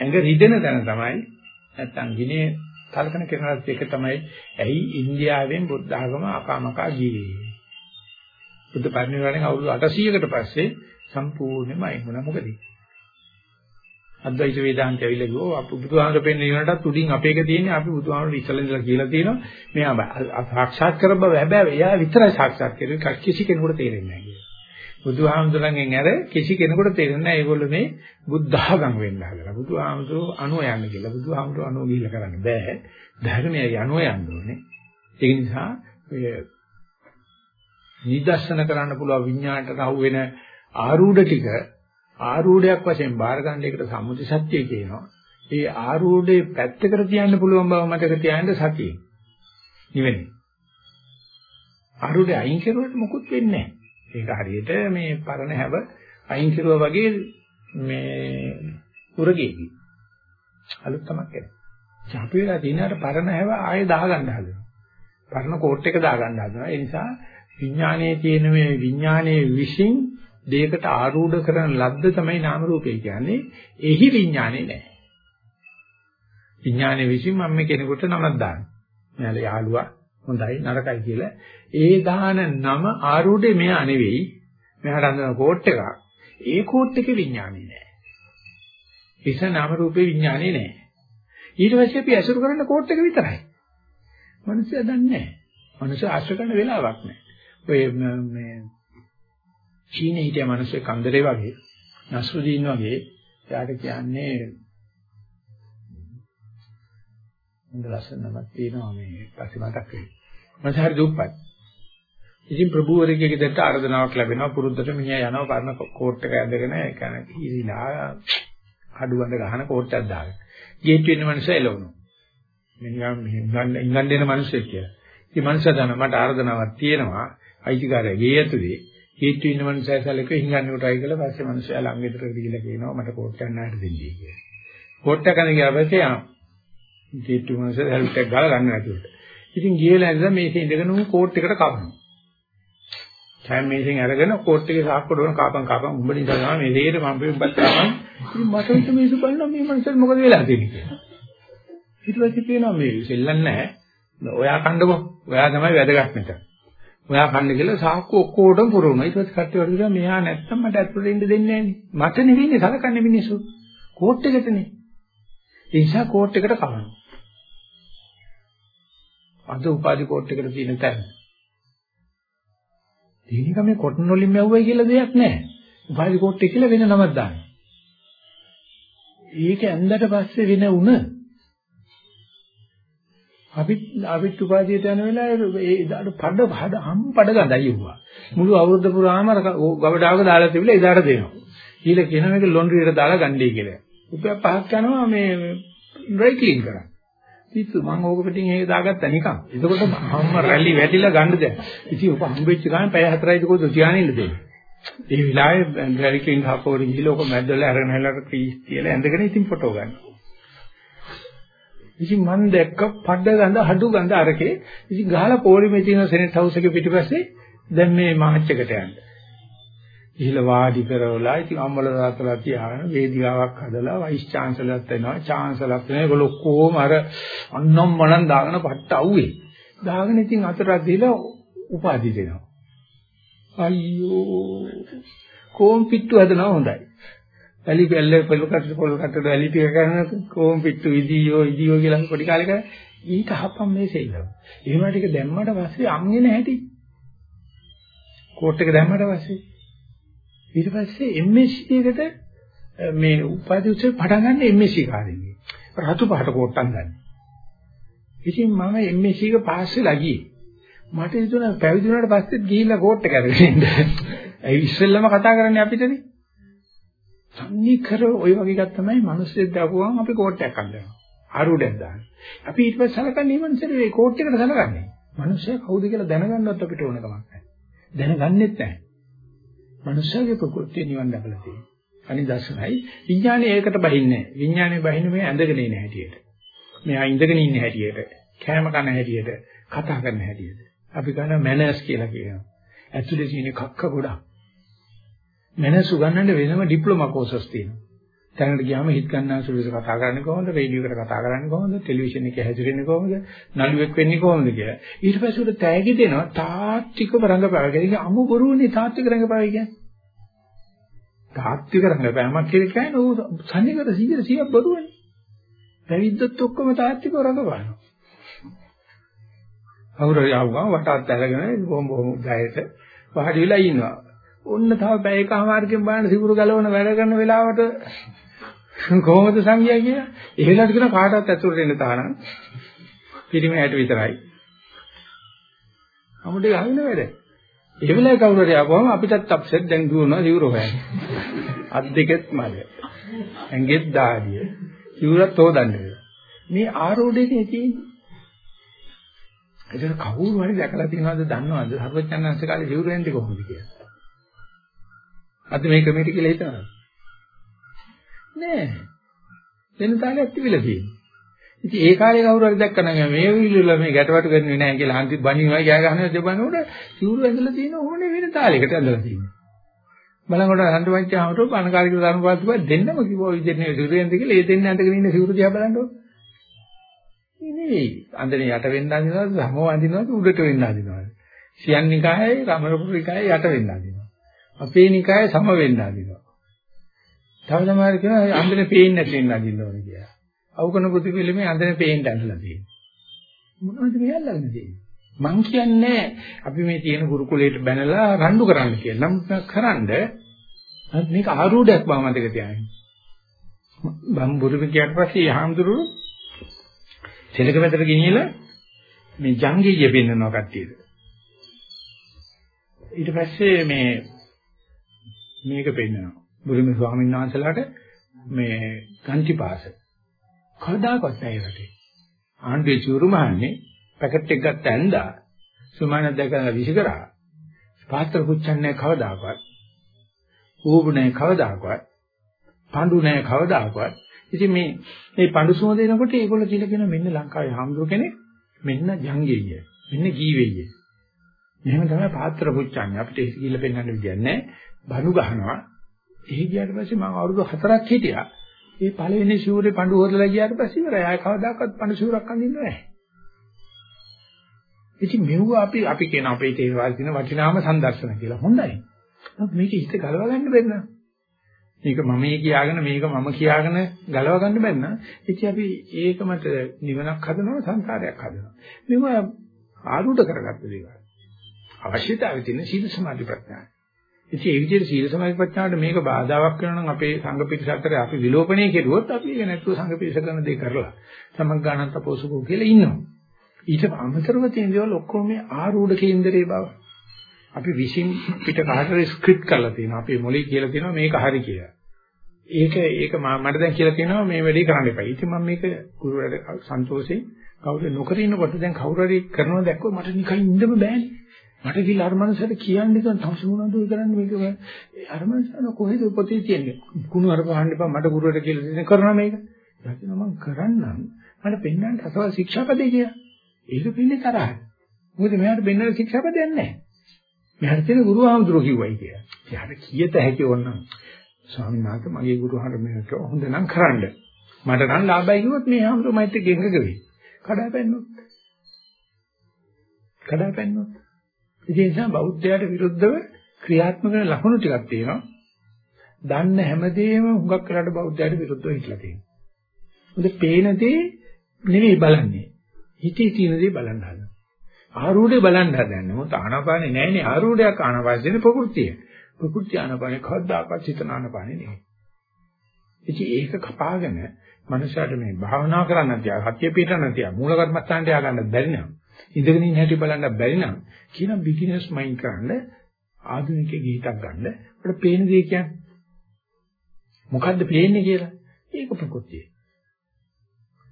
ඇඟ රිදෙන තැන තමයි නැත්නම් විනය කල්පන කරනත් එක තමයි ඇයි ඉන්දියාවෙන් බුද්ධ ආගම අකාමකා ගියේ. බුද්ධ පරිනිර්වාණයෙන් අවුරුදු 800කට පස්සේ සම්පූර්ණයෙන්ම අයින් වුණා මොකද? අද්වෛත වේදාන්තය ඇවිල්ලා ගිහෝ අපි බුදුහාමර පෙන්න ඉවරටත් උඩින් අපේක තියෙන්නේ අපි බුදුහාමර ඉස්සලා ඉඳලා කියලා තියෙනවා මෙයා සාක්ෂාත් කර බව හැබැයි එයා විතරයි සාක්ෂාත් කරේ කිසි කෙනෙකුට තේරෙන්නේ නැහැ කියලා. බුදුහාමුදුරන්ගෙන් ඇර කිසි කෙනෙකුට තේරෙන්නේ නැහැ ඒගොල්ලෝ මේ බුද්ධඝම් වෙන්න හදලා. බුදුහාමුදුරෝ අනුව යන්න කියලා. බුදුහාමුදුරෝ අනුව ගිහිල්ලා කරන්න බෑ. ධර්මයේ අනුව යන්න ඕනේ. ඒ නිසා ඔය නිදර්ශන කරන්න පුළුවන් විඥාණයට අහු වෙන ආරූඪ ටික ආරූඪයක් වශයෙන් බාර ගන්න එකට සම්මුති සත්‍යය කියනවා. ඒ ආරූඪේ පැත්තකට තියන්න පුළුවන් බව මතක තියාගන්න සතිය. නිවෙන්නේ. ආරූඪය අයින් කරුවොත් මොකුත් වෙන්නේ නැහැ. ඒක හරියට මේ පරණ හැව අයින් කරුවා වගේ මේ උරගේදී. අලුත් තමක් එනවා. අපි වෙලා දිනකට පරණ හැව ආයෙ දාගන්න හදනවා. පරණ කෝට් එක දාගන්න හදනවා. ඒ නිසා විඥානයේ තියෙන මේ විඥානයේ විශ්ින් දෙයකට ආරූඪ කරන ලද්ද තමයි නාම රූපේ කියන්නේ. එහි විඥානේ නැහැ. විඥානයේ විශ්ින් මම මේ කෙනෙකුට නමක් දානවා. මෙයාලා යාළුවා හොඳයි නරකයි කියලා. ඒ දාන නම ආරූඪේ මෙයා නෙවෙයි. මෙයාට අඳන කෝට් එකක්. ඒ කෝට් එකේ විඥානේ නෑ. ඉස නාම රූපේ විඥානේ නෑ. ඊට පස්සේ අපි ඇසුරු කරන කෝට් එක විතරයි. මනුස්සය දන්නේ නෑ. මනුස්සය ආශ්‍රය කරන වෙලාවක් නෑ. ඔය මේ චීනේ හිටිය මිනිස්සු කන්දරේ වගේ නස්රුදීන් වගේ එයාට කියන්නේ හොඳ ලස්සන නමක් තියෙනවා මේ පස්සේ මතක් වෙයි. මම හරි දුප්පත්. ඉතින් ප්‍රභූවරයෙක්ගේ ගෙදරට ආරාධනාවක් ලැබෙනවා පුරුද්දට මිනිහා යනවා පරණ කෝට් එක ඇඳගෙන ඒ කියන්නේ ඉරිලා අඩුවඳ ගහන කෝට් එකක් දාගෙන. ගේට් වෙන්න මිනිස්සු එළවනවා. මිනිහා ඉංගන් දෙන මිනිස්සෙක් කියලා. ඉතින් මිනිසා දන්නා මට ආරාධනාවක් තියෙනවා අයිතිකාරය ගේ ඇතුලේ. ගේට් වෙන්න මිනිසා සැලක ඉංගන් උටයි කියලා පස්සේ මිනිසා ළඟ ගෙදරට ගිහිල්ලා කියනවා මට කෝට් එකක් නාට දෙන්නයි කියලා. කෝට් එක කන ගියා පස්සේ ගේට්ටු මොනසද හෙල්මට් එක ගාලා ගන්න නැතුවට. ඉතින් ගිහලා ඉඳලා මේකේ ඉඳගෙන උන් කෝට් එකට කපනවා. ඡායම් මේකෙන් අරගෙන කෝට් එකේ සාක්කුවට වුණ කාපන් කාපන් උඹ නිසා තමයි මේ දෙයට මම පෙම්පත් කරනවා. ඉතින් මට හිත මේසු බලනවා මේ මනසට මොකද වෙලා තියෙන්නේ කියලා. ඊට පස්සේ කියනවා මේ සෙල්ලන්නේ නැහැ. ඔයා කණ්ඩකෝ. ඔයා තමයි වැදගත් මෙතන. ඔයා කන්න කියලා සාක්කු ඔක්කොටම පුරවනවා. ඊට පස්සේ කට්ටිය වල කියනවා මෙහා නැත්තම් මට ඇතුළට ඉන්න දෙන්නේ නැහැ නේ. මට නෙවෙයිනේ සලකන්නේ මිනිස්සු. කෝට් එකටනේ. ඒ නිසා කෝට් එකට කවනවා. අද උපාධි කෝට් එකට තියෙන තැන. තේනික මේ කොටන් වලින් මැව්වයි කියලා දෙයක් නැහැ. උපාධි කෝට් එක කියලා වෙන නමක් දාන්න. ඒක ඇඳට පස්සේ වෙන උන අපි අපිත් උපාධියට යන වෙලාවේ ඒ එදාට පඩ පඩ හම් පඩ ගඳයි වුණා. මුළු අවුරුද්ද පුරාම ගවඩාවක දාලා තිබිලා එදාට දෙනවා. ඊළ කියන මේක ලොන්ඩ්‍රියට දාලා ගන්නයි කියලා. රුපියල් 5ක් යනවා මේ ඩ්‍රයි ක්ලීන් කරන්න. පිස්සු මම ඕක පිටින් ඒක දාගත්තා නිකන්. එතකොට මම රැලි වැටිලා ගන්න දැන්. ඉතින් ඔක හම්බෙච්ච ගමන් පැය 4යිද කොහොමද තියාගෙන ඉන්න දෙන්නේ. ඒ විලායේ ඩ්‍රයි ක්ලීන් හපෝරි ගිහලා ඔක මැද්දල අරගෙන හැලලා පීස් තියලා ඇඳගෙන ඉතින් ෆොටෝ ගන්නවා. ඉතින් මම දැක්ක පඩ ගඳ හඩු ගඳ අරකේ. ඉතින් ගහලා පොලිමේ තියෙන සෙනෙට් හවුස් එකේ පිටිපස්සේ දැන් මේ මාච් එකට යන්නේ. ඉහිල වාඩි කරවලා ඉතින් අම්මල තාත්තලා තියාගෙන වේදිකාවක් හදලා වයිස් චාන්සලර්ත් වෙනවා. චාන්සලර්ත් වෙනවා. ඒගොල්ලෝ කොහොම අර අන්නම් මනන් දාගෙන පට්ට අවුවේ. දාගෙන ඉතින් අතට දීලා උපාධි දෙනවා. අයියෝ. කොම් පිට්ටු හදනවා හොඳයි. ඇලි බැල්ල පොල් කට්ට පොල් කට්ට ඇලි ටික කරන කොම් පිට්ටු ඉදියෝ ඉදියෝ කියලා පොඩි කාලේ කරා ඊට හපම් මේ සෙල්ලම එහෙම ටික දැම්මට පස්සේ අම්ගේ නැහැටි කෝට් එක දැම්මට පස්සේ ඊට පස්සේ MSc එකට මේ උපාධි උත්සව පටන් ගන්න MSc කාර්යයේ. රතු පහට කෝට්ටම් ගන්න. ඉතින් මම MSc එක පාස් වෙලා ගියේ. මට හිතුණා පැවිදි වුණාට පස්සෙත් ගිහිල්ලා කෝට් එක අරගෙන ඉන්න. ඒ ඉස්සෙල්ලම කතා කරන්නේ අපිටනේ. සම්නිකර ওই වගේ එකක් තමයි මිනිස්සුෙක් දකුවාම අපි කෝට් එකක් අඳිනවා. ආරුඩක් දාන. අපි ඊට පස්සේ සලකන්නේ මේ මිනිස්සුට මේ කෝට් එකට සලකන්නේ. මිනිස්සයා කවුද කියලා දැනගන්නවත් අපිට ඕන කමක් නැහැ. දැනගන්නෙත් නැහැ. මිනිස්සයාගේ ප්‍රകൃතිය නිවන් දකලා තියෙනවා. අනිදර්ශනයි. විඥානේ ඒකට බහින්නේ නැහැ. විඥානේ බහින්නේ මේ ඇඳගෙන ඉන්න හැටියට. මෙයා ඉඳගෙන ඉන්න හැටියට, කෑම කන හැටියට, කතා කරන හැටියට. අපි ගන්න මැනර්ස් කියලා කියනවා. ඇතුලේ තියෙන කක්ක ගොඩක්. මැනර්ස් උගන්නන්න වෙනම ඩිප්ලෝමා කෝසස් තියෙනවා. දැනට ගියාම හිත ගන්නාසුලට කතා කරන්නේ කොහොමද? රේඩියෝ එකට කතා කරන්නේ කොහොමද? ටෙලිවිෂන් එකේ හැසිරෙන්නේ කොහොමද? නළුවෙක් වෙන්නේ කොහොමද කියලා. ඊට පස්සේ උට තෑගි දෙනවා තාත්විකව රංගපෑම. කියන්නේ අමු බොරුවනේ තාත්වික රංගපෑම කියන්නේ. තාත්වික රංගපෑමක් කියලා කියන්නේ ਉਹ සම්නිකට 100 100ක් බොරුවනේ. පැවිද්දත් ඔක්කොම තාත්විකව රංගපානවා. අවුර යවුවා වටත් අරගෙන බොම් බොම් ගයට පහඩි වෙලා ඉන්නවා. ඔන්න තව පැය එකමාරකින් බලන්න සිවුරු ගලවන වැඩ කරන වෙලාවට කොහොමද සංගියා කියලා? ඒ වෙලාවට කියන කාටවත් ඇතුළට එන්න තානම්. පිරිමි ඇට විතරයි. අමුඩේ ගහින වැඩ. ඒ වෙලාවේ කවුරු හරි ආවම අපිටත් අප්සෙට් දැන් දුවනවා සිවුර හොයන්න. අත් දෙකෙත් මල. ඇඟෙත් දාඩිය. සිවුරත් හොදන්නේ. මේ ආරෝඩේනේ තියෙන්නේ. ඒක කවුරු හරි දැකලා තියෙනවද දන්නවද? සර්වඥාන්සේ කාලේ සිවුර වෙන්නේ කොහොමද කියලා? අද මේ ක්‍රමයට කියලා හිතනවා. නෑ. වෙන තාලයක් තිබිලා තියෙනවා. ඉතින් ඒ කාලේ කවුරු හරි දැක්කම මේ විලුල මේ ගැටවටු කරන්නේ නැහැ කියලා හන්ති බණිනවා ගෑ ගහනවා දෙබනකොට සිවුරු ඇඳලා තියෙන ඕනේ වෙන තාලයකට ඇඳලා තියෙනවා. බලනකොට හන්ද වංචාවට පණකාරික ධර්මපාතික දෙන්නම කිව්වා විදිහට සිවුරු ඇඳ කියලා ඒ දෙන්න ඇඳගෙන ඉන්න සිවුරු දිහා බලන්නකො. නෙවෙයි. අන්දනේ යට වෙන්න අදිනවද සමව අදිනවද උඩට වෙන්න අදිනවද? සියන්නිකායේ රමරපුරිකායේ යට වෙන්න අදිනවා. අපේ නිකායේ සම වෙන්න අදිනවා. තව සමහර කියනවා අන්දනේ පේන්නේ නැති වෙන්න අදින්න ඕනේ කියලා. අවකන පුදු පිළිමේ අන්දනේ පේන්න ඇඳලා තියෙනවා. මොනවද මේ අල්ලන්නේ තියෙන්නේ? මං කියන්නේ අපි මේ තියෙන ගුරුකුලයට බැනලා රණ්ඩු කරන්න කියලා. නම් කරන්ඩ මේක ආරූඪයක් බව මතක තියාගන්න. බම් බුරුම කියට පස්සේ යහම්දුරු සෙලක වැදට ගෙනියලා මේ ජංගීය පෙන්නනවා කට්ටියට. ඊට පස්සේ මේ මේක පෙන්නනවා. බුදුම ස්වාමීන් වහන්සේලාට මේ ගන්තිපාස කවදාකවත් නැහැ රටේ. ආණ්ඩුවේ චුරුමහන්නේ පැකට් එකක් ගත්ත ඇඳා සුමාන දැකලා විසිකරා. පාත්‍ර කුච්චන්නේ කවදාකවත්. ඌබු නැහැ කවදාකවත්. පඳු නැහැ කවදාකවත්. ඉතින් මේ මේ පඳු සුවඳ එනකොට ඒගොල්ලෝ කියලා කියන මෙන්න ලංකාවේ හාමුදුර කෙනෙක් මෙන්න ජංගෙය. මෙන්න ජීවෙය. මෙහෙම තමයි පාත්‍ර පුච්චන්නේ. අපිට ඒක කියලා පෙන්වන්න විදියක් නැහැ. බනු ගහනවා. එහි ගියාට පස්සේ මම අවුරුදු 4ක් හිටියා. මේ පළවෙනි ෂූරේ පඳු හොදලා ගියාට පස්සේ ඉවරයි. ආය කවදාකවත් පඳු ෂූරක් අඳින්න නැහැ. ඉතින් මෙව අපි අපි කියන අපේ තේරවාදී කියන වටිනාම සංදර්ශන කියලා. හොඳයි. නමුත් මේක හිත ගලව ගන්න බැන්න. මේක මම කියාගෙන මේක මම කියාගෙන ගලව ගන්න බැන්න. ඉතින් අපි ඒක මත නිවනක් හදනවා සංසාරයක් හදනවා. මේව ආරූඪ කරගත්ත දේවල්. අවශ්‍යතාවය තියෙන සීල සමාධි ප්‍රඥා. ඉතින් ඒ විදිහට සීල සමාධි ප්‍රඥාවට මේක බාධාවක් වෙනවා නම් අපේ සංඝ පිරිස අතර අපි විලෝපණය කෙරුවොත් අපි ඒක නැතුව සංඝ පිරිස කරන දේ කරලා සමග්ගානන්ත පොසුකෝ කියලා ඉන්නවා. ඊට අමතරව තියෙන දේවල් ඔක්කොම මේ ආරූඪ කේන්දරේ බව. අපි විශ්ින් පිට කාටද ස්ක්‍රිප්ට් කරලා තියෙනවා. අපේ මොලේ කියලා තියෙනවා මේක හරි කියලා. ඒක ඒක මට දැන් කියලා තියෙනවා මේ වැඩේ කරන්න එපා. ඉතින් මම මේක ගුරුවරයාට සන්තෝෂයෙන් කවුරු නොකර ඉන්නකොට දැන් කවුරු හරි කරනවා දැක්කොත් මට නිකන් ඉන්නම බෑනේ. මට කියලා අර මනසට කියන්නේ දැන් තමසුණාද ඔය කරන්නේ මේක අර මනසන කොහෙද පොතේ තියෙන්නේ? කුණු අර පහන්න එපා මට ගුරුවරට කියලා දෙන්න කරනවා මේක. යකින මම කරන්නම්. මට පෙන්වන්න අසවල් ශික්ෂාපදේ කියලා. ඒක පින්නේ තරහ මොකද මෙයාට බෙන්නල ශික්ෂාපදයක් නැහැ මෙයාට තියෙන ගුරු ආමතුරු කිව්වයි කියලා. එයාට කීයට හැකි වොන්නම් ස්වාමීන් වහන්සේ මගේ ගුරුහාර මේක හොඳ නම් කරන්න. මට නම් ලාභයි කිව්වොත් මේ ආමතුරු මයිත් ගෙංගක වෙයි කඩාපැන්නොත්. කඩාපැන්නොත්. ඒ නිසා බෞද්ධයාට විරුද්ධව ක්‍රියාත්මක වෙන ලක්ෂණ ටිකක් තියෙනවා. දන්න හැමදේම හුඟක් වෙලාට බෞද්ධයාට විරුද්ධව හිටලා තියෙනවා. මොකද පේන දේ නෙවෙයි බලන්නේ. හිතේ තියෙන දේ බලන්න හදනවා. ආරූඪේ බලන්න හදන්නේ. මොකද ආනාපානේ නැහැනේ ආරූඪයක් ආනාපානේ ප්‍රകൃතිය. ප්‍රകൃති ආනාපානේ කවදාකවත් හිතන ආනාපානේ නෙවෙයි. ඉතින් ඒක කපාගෙන මනුෂයාට මේ භාවනා කරන්න තියා, සත්‍ය පිටරන්න තියා, මූල කර්මස්ථානට ය아가න්න බැරි නම් ඉඳගෙන ඉන්න හැටි බලන්න බැරි නම් කියන බිග්ිනර්ස් මයින්ඩ් කරන්න ආධුනිකයෙක් ගීතක් ගන්න අපිට පේන දේ කියන්නේ. මොකද්ද පේන්නේ කියලා? ඒක ප්‍රකෘතිය.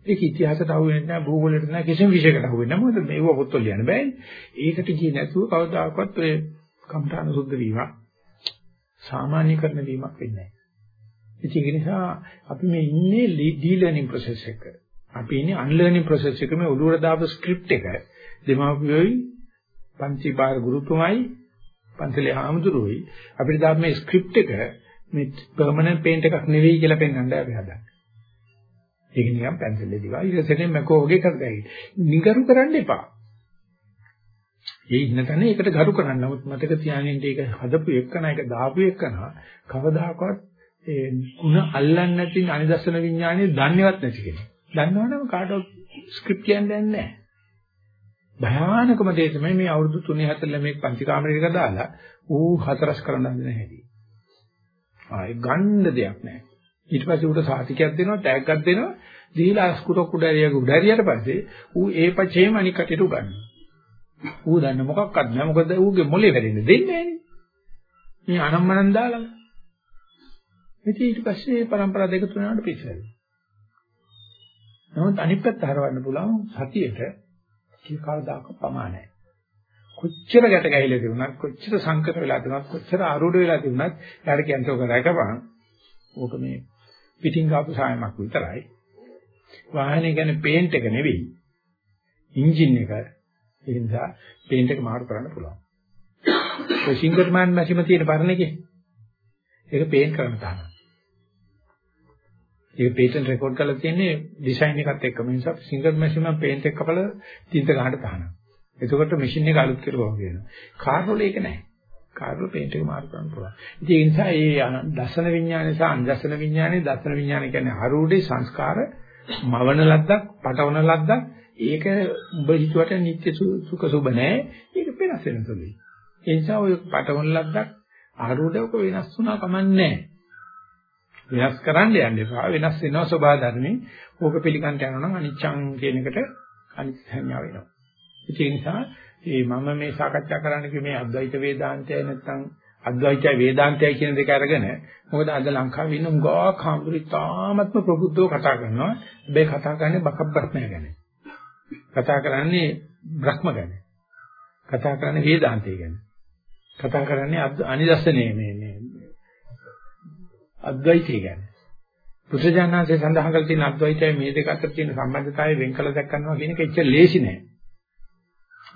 ඒක ඉතිහාසයට අහු වෙන්නේ නැහැ භූගෝලයට නැහැ කිසිම විෂයකට අහු වෙන්නේ නැහැ. මොකද මේව පොත්වල ලියන්න බෑනේ ඒකට ගියේ නැතුව කවදාකවත් ඔය කම්ඨාන සුද්ධ වීම සාමාන්‍යකරණ වීමක් වෙන්නේ නැහැ. ඒක නිසා අපි මේ ඉන්නේ ඩී ලර්නින් ප්‍රොසෙස් එක. අපි ඉන්නේ අන්ලර්නින් ප්‍රොසෙස් එකේ. මේ ඔළුවට දාපු ස්ක්‍රිප්ට් එක. දෙමාපියෝයි පන්ති බාර ගුරුතුමයි පන්සලේ ආමතුරුයි අපිට දාපු මේ ස්ක්‍රිප්ට් එක මේ පර්මනන්ට් පේන්ට් එකක් නෙවෙයි කියලා පෙන්වන්න අපි හදන්නේ. ඒක නිකන් පැන්සලේ දිවා ඊටසෙන් මකෝ වගේ කරදැයි. නිගරු කරන්න එපා. ඒ ඉන්න තැන ඒකට ගරු කරන්න. නමුත් මතක තියාගන්න ඒක හදපු එක්කන ඒක දාපු එක්කන කවදාකවත් ඒ ಗುಣ අල්ලන්නේ නැති අනිදර්ශන විඥානය දන්නේවත් නැති කෙනෙක්. දන්නවනම් කාටවත් ස්ක්‍රිප්ට් කියන්නේ නැහැ. භයානකම දේ තමයි මේ අවුරුදු 3 4 ළමෙක් පන්ති කාමරයක දාලා ඌ හතරස් කරන්න හදන හැටි. ආයි ගන්න දෙයක් නැහැ. ඊට පස්සේ ඌට සාතිකයක් දෙනවා, ටැග්ගක් දෙනවා. දීලා අස්කුර කුඩරියක උඩරියට පස්සේ ඌ ඒ පචේම අනික් කටට උගන්වනවා. ඌ දන්න මොකක්වත් නැහැ. මොකද ඌගේ මොලේ වැඩෙන්නේ දෙන්නේ නැහනේ. මේ අනම්මනම් දාලා. ඉතින් ඊට පස්සේ પરම්පරා දෙක තුනකට පිස්සුයි. නමුත් අනිත් පැත්ත හරවන්න පුළුවන් සතියේට කී කවදාක ප්‍රමාණයි. කොච්චර ගැට ගැහිලා තිබුණත් කොච්චර සංකත වෙලා තිබුණත් කොච්චර ආරූඪ වෙලා තිබුණත් යාර කියන්තෝ කරකපන්. ඕක මේ පිටින් ආපු සායමක් විතරයි. වාහනේ කියන්නේ පේන්ට් එක නෙවෙයි. එන්ජින් එක. ඒ නිසා පේන්ට් එක මාරු කරන්න පුළුවන්. ඒ සිංගර්මෑන් මැෂිම තියෙන පරණ එකේ. ඒක පේන්ට් කරන්න තමයි. ඒක පේටන්ට් රෙකෝඩ් කරලා තියෙන්නේ ඩිසයින් එකත් එක්ක. මේ නිසා සිංගල් මැෂින් නම් පේන්ට් එක කපලා තින්ත ගහන්න තහනම්. එතකොට මැෂින් එක අලුත් කරුවා කියනවා. කාර් වල ඒක නැහැ. කාර් වල පේන්ට් එක මාරු කරන්න පුළුවන්. ඉතින් ඒ නිසා මේ දර්ශන විඥානය සහ අන්දර්ශන විඥානය දර්ශන විඥානය කියන්නේ ආරූඪේ සංස්කාර මවන ලද්දක්, පටවන ලද්දක්. ඒක උඹ හිතුවට නිත්‍ය සුඛ සුබ නැහැ. ඒක වෙනස් වෙන සුළුයි. ඒ නිසා ඔය පටවන ලද්දක් ආරූඪයක වෙනස් වුණා කමන්නේ නැහැ. වෙනස් කරන්න යන්න එපා. වෙනස් වෙනවා ස්වභාව ධර්මයෙන්. ඕක පිළිගන්න යනවා නම් අනිච්ඡං කියන එකට අනිත් සංඥා වෙනවා. ඒ නිසා මේ මම මේ සාකච්ඡා කරන්න කිව්වේ මේ අද්වෛත වේදාන්තයයි නැත්නම් අද්වෛතය වේදාන්තයයි කියන දෙක අරගෙන මොකද අද ලංකාවේ ඉන්න උගා කාම්බුරි තාමත්ම ප්‍රබුද්ධව කතා කරනවා. හැබැයි කතා කරන්නේ බකබ්බත්මය ගැන. කතා කරන්නේ බ්‍රහ්ම ගැන. කතා කරන්නේ වේදාන්තය ගැන. කතා කරන්නේ අනිදස්සනේ මේ මේ අද්වෛතය ගැන. පුත්‍රජානනාංශය සඳහන් කරලා තියෙන අද්වෛතයයි මේ දෙක අතර තියෙන සම්බන්ධතාවය වෙන් කළ දැක්කනවා කියන එක එච්චර ලේසි නෑ.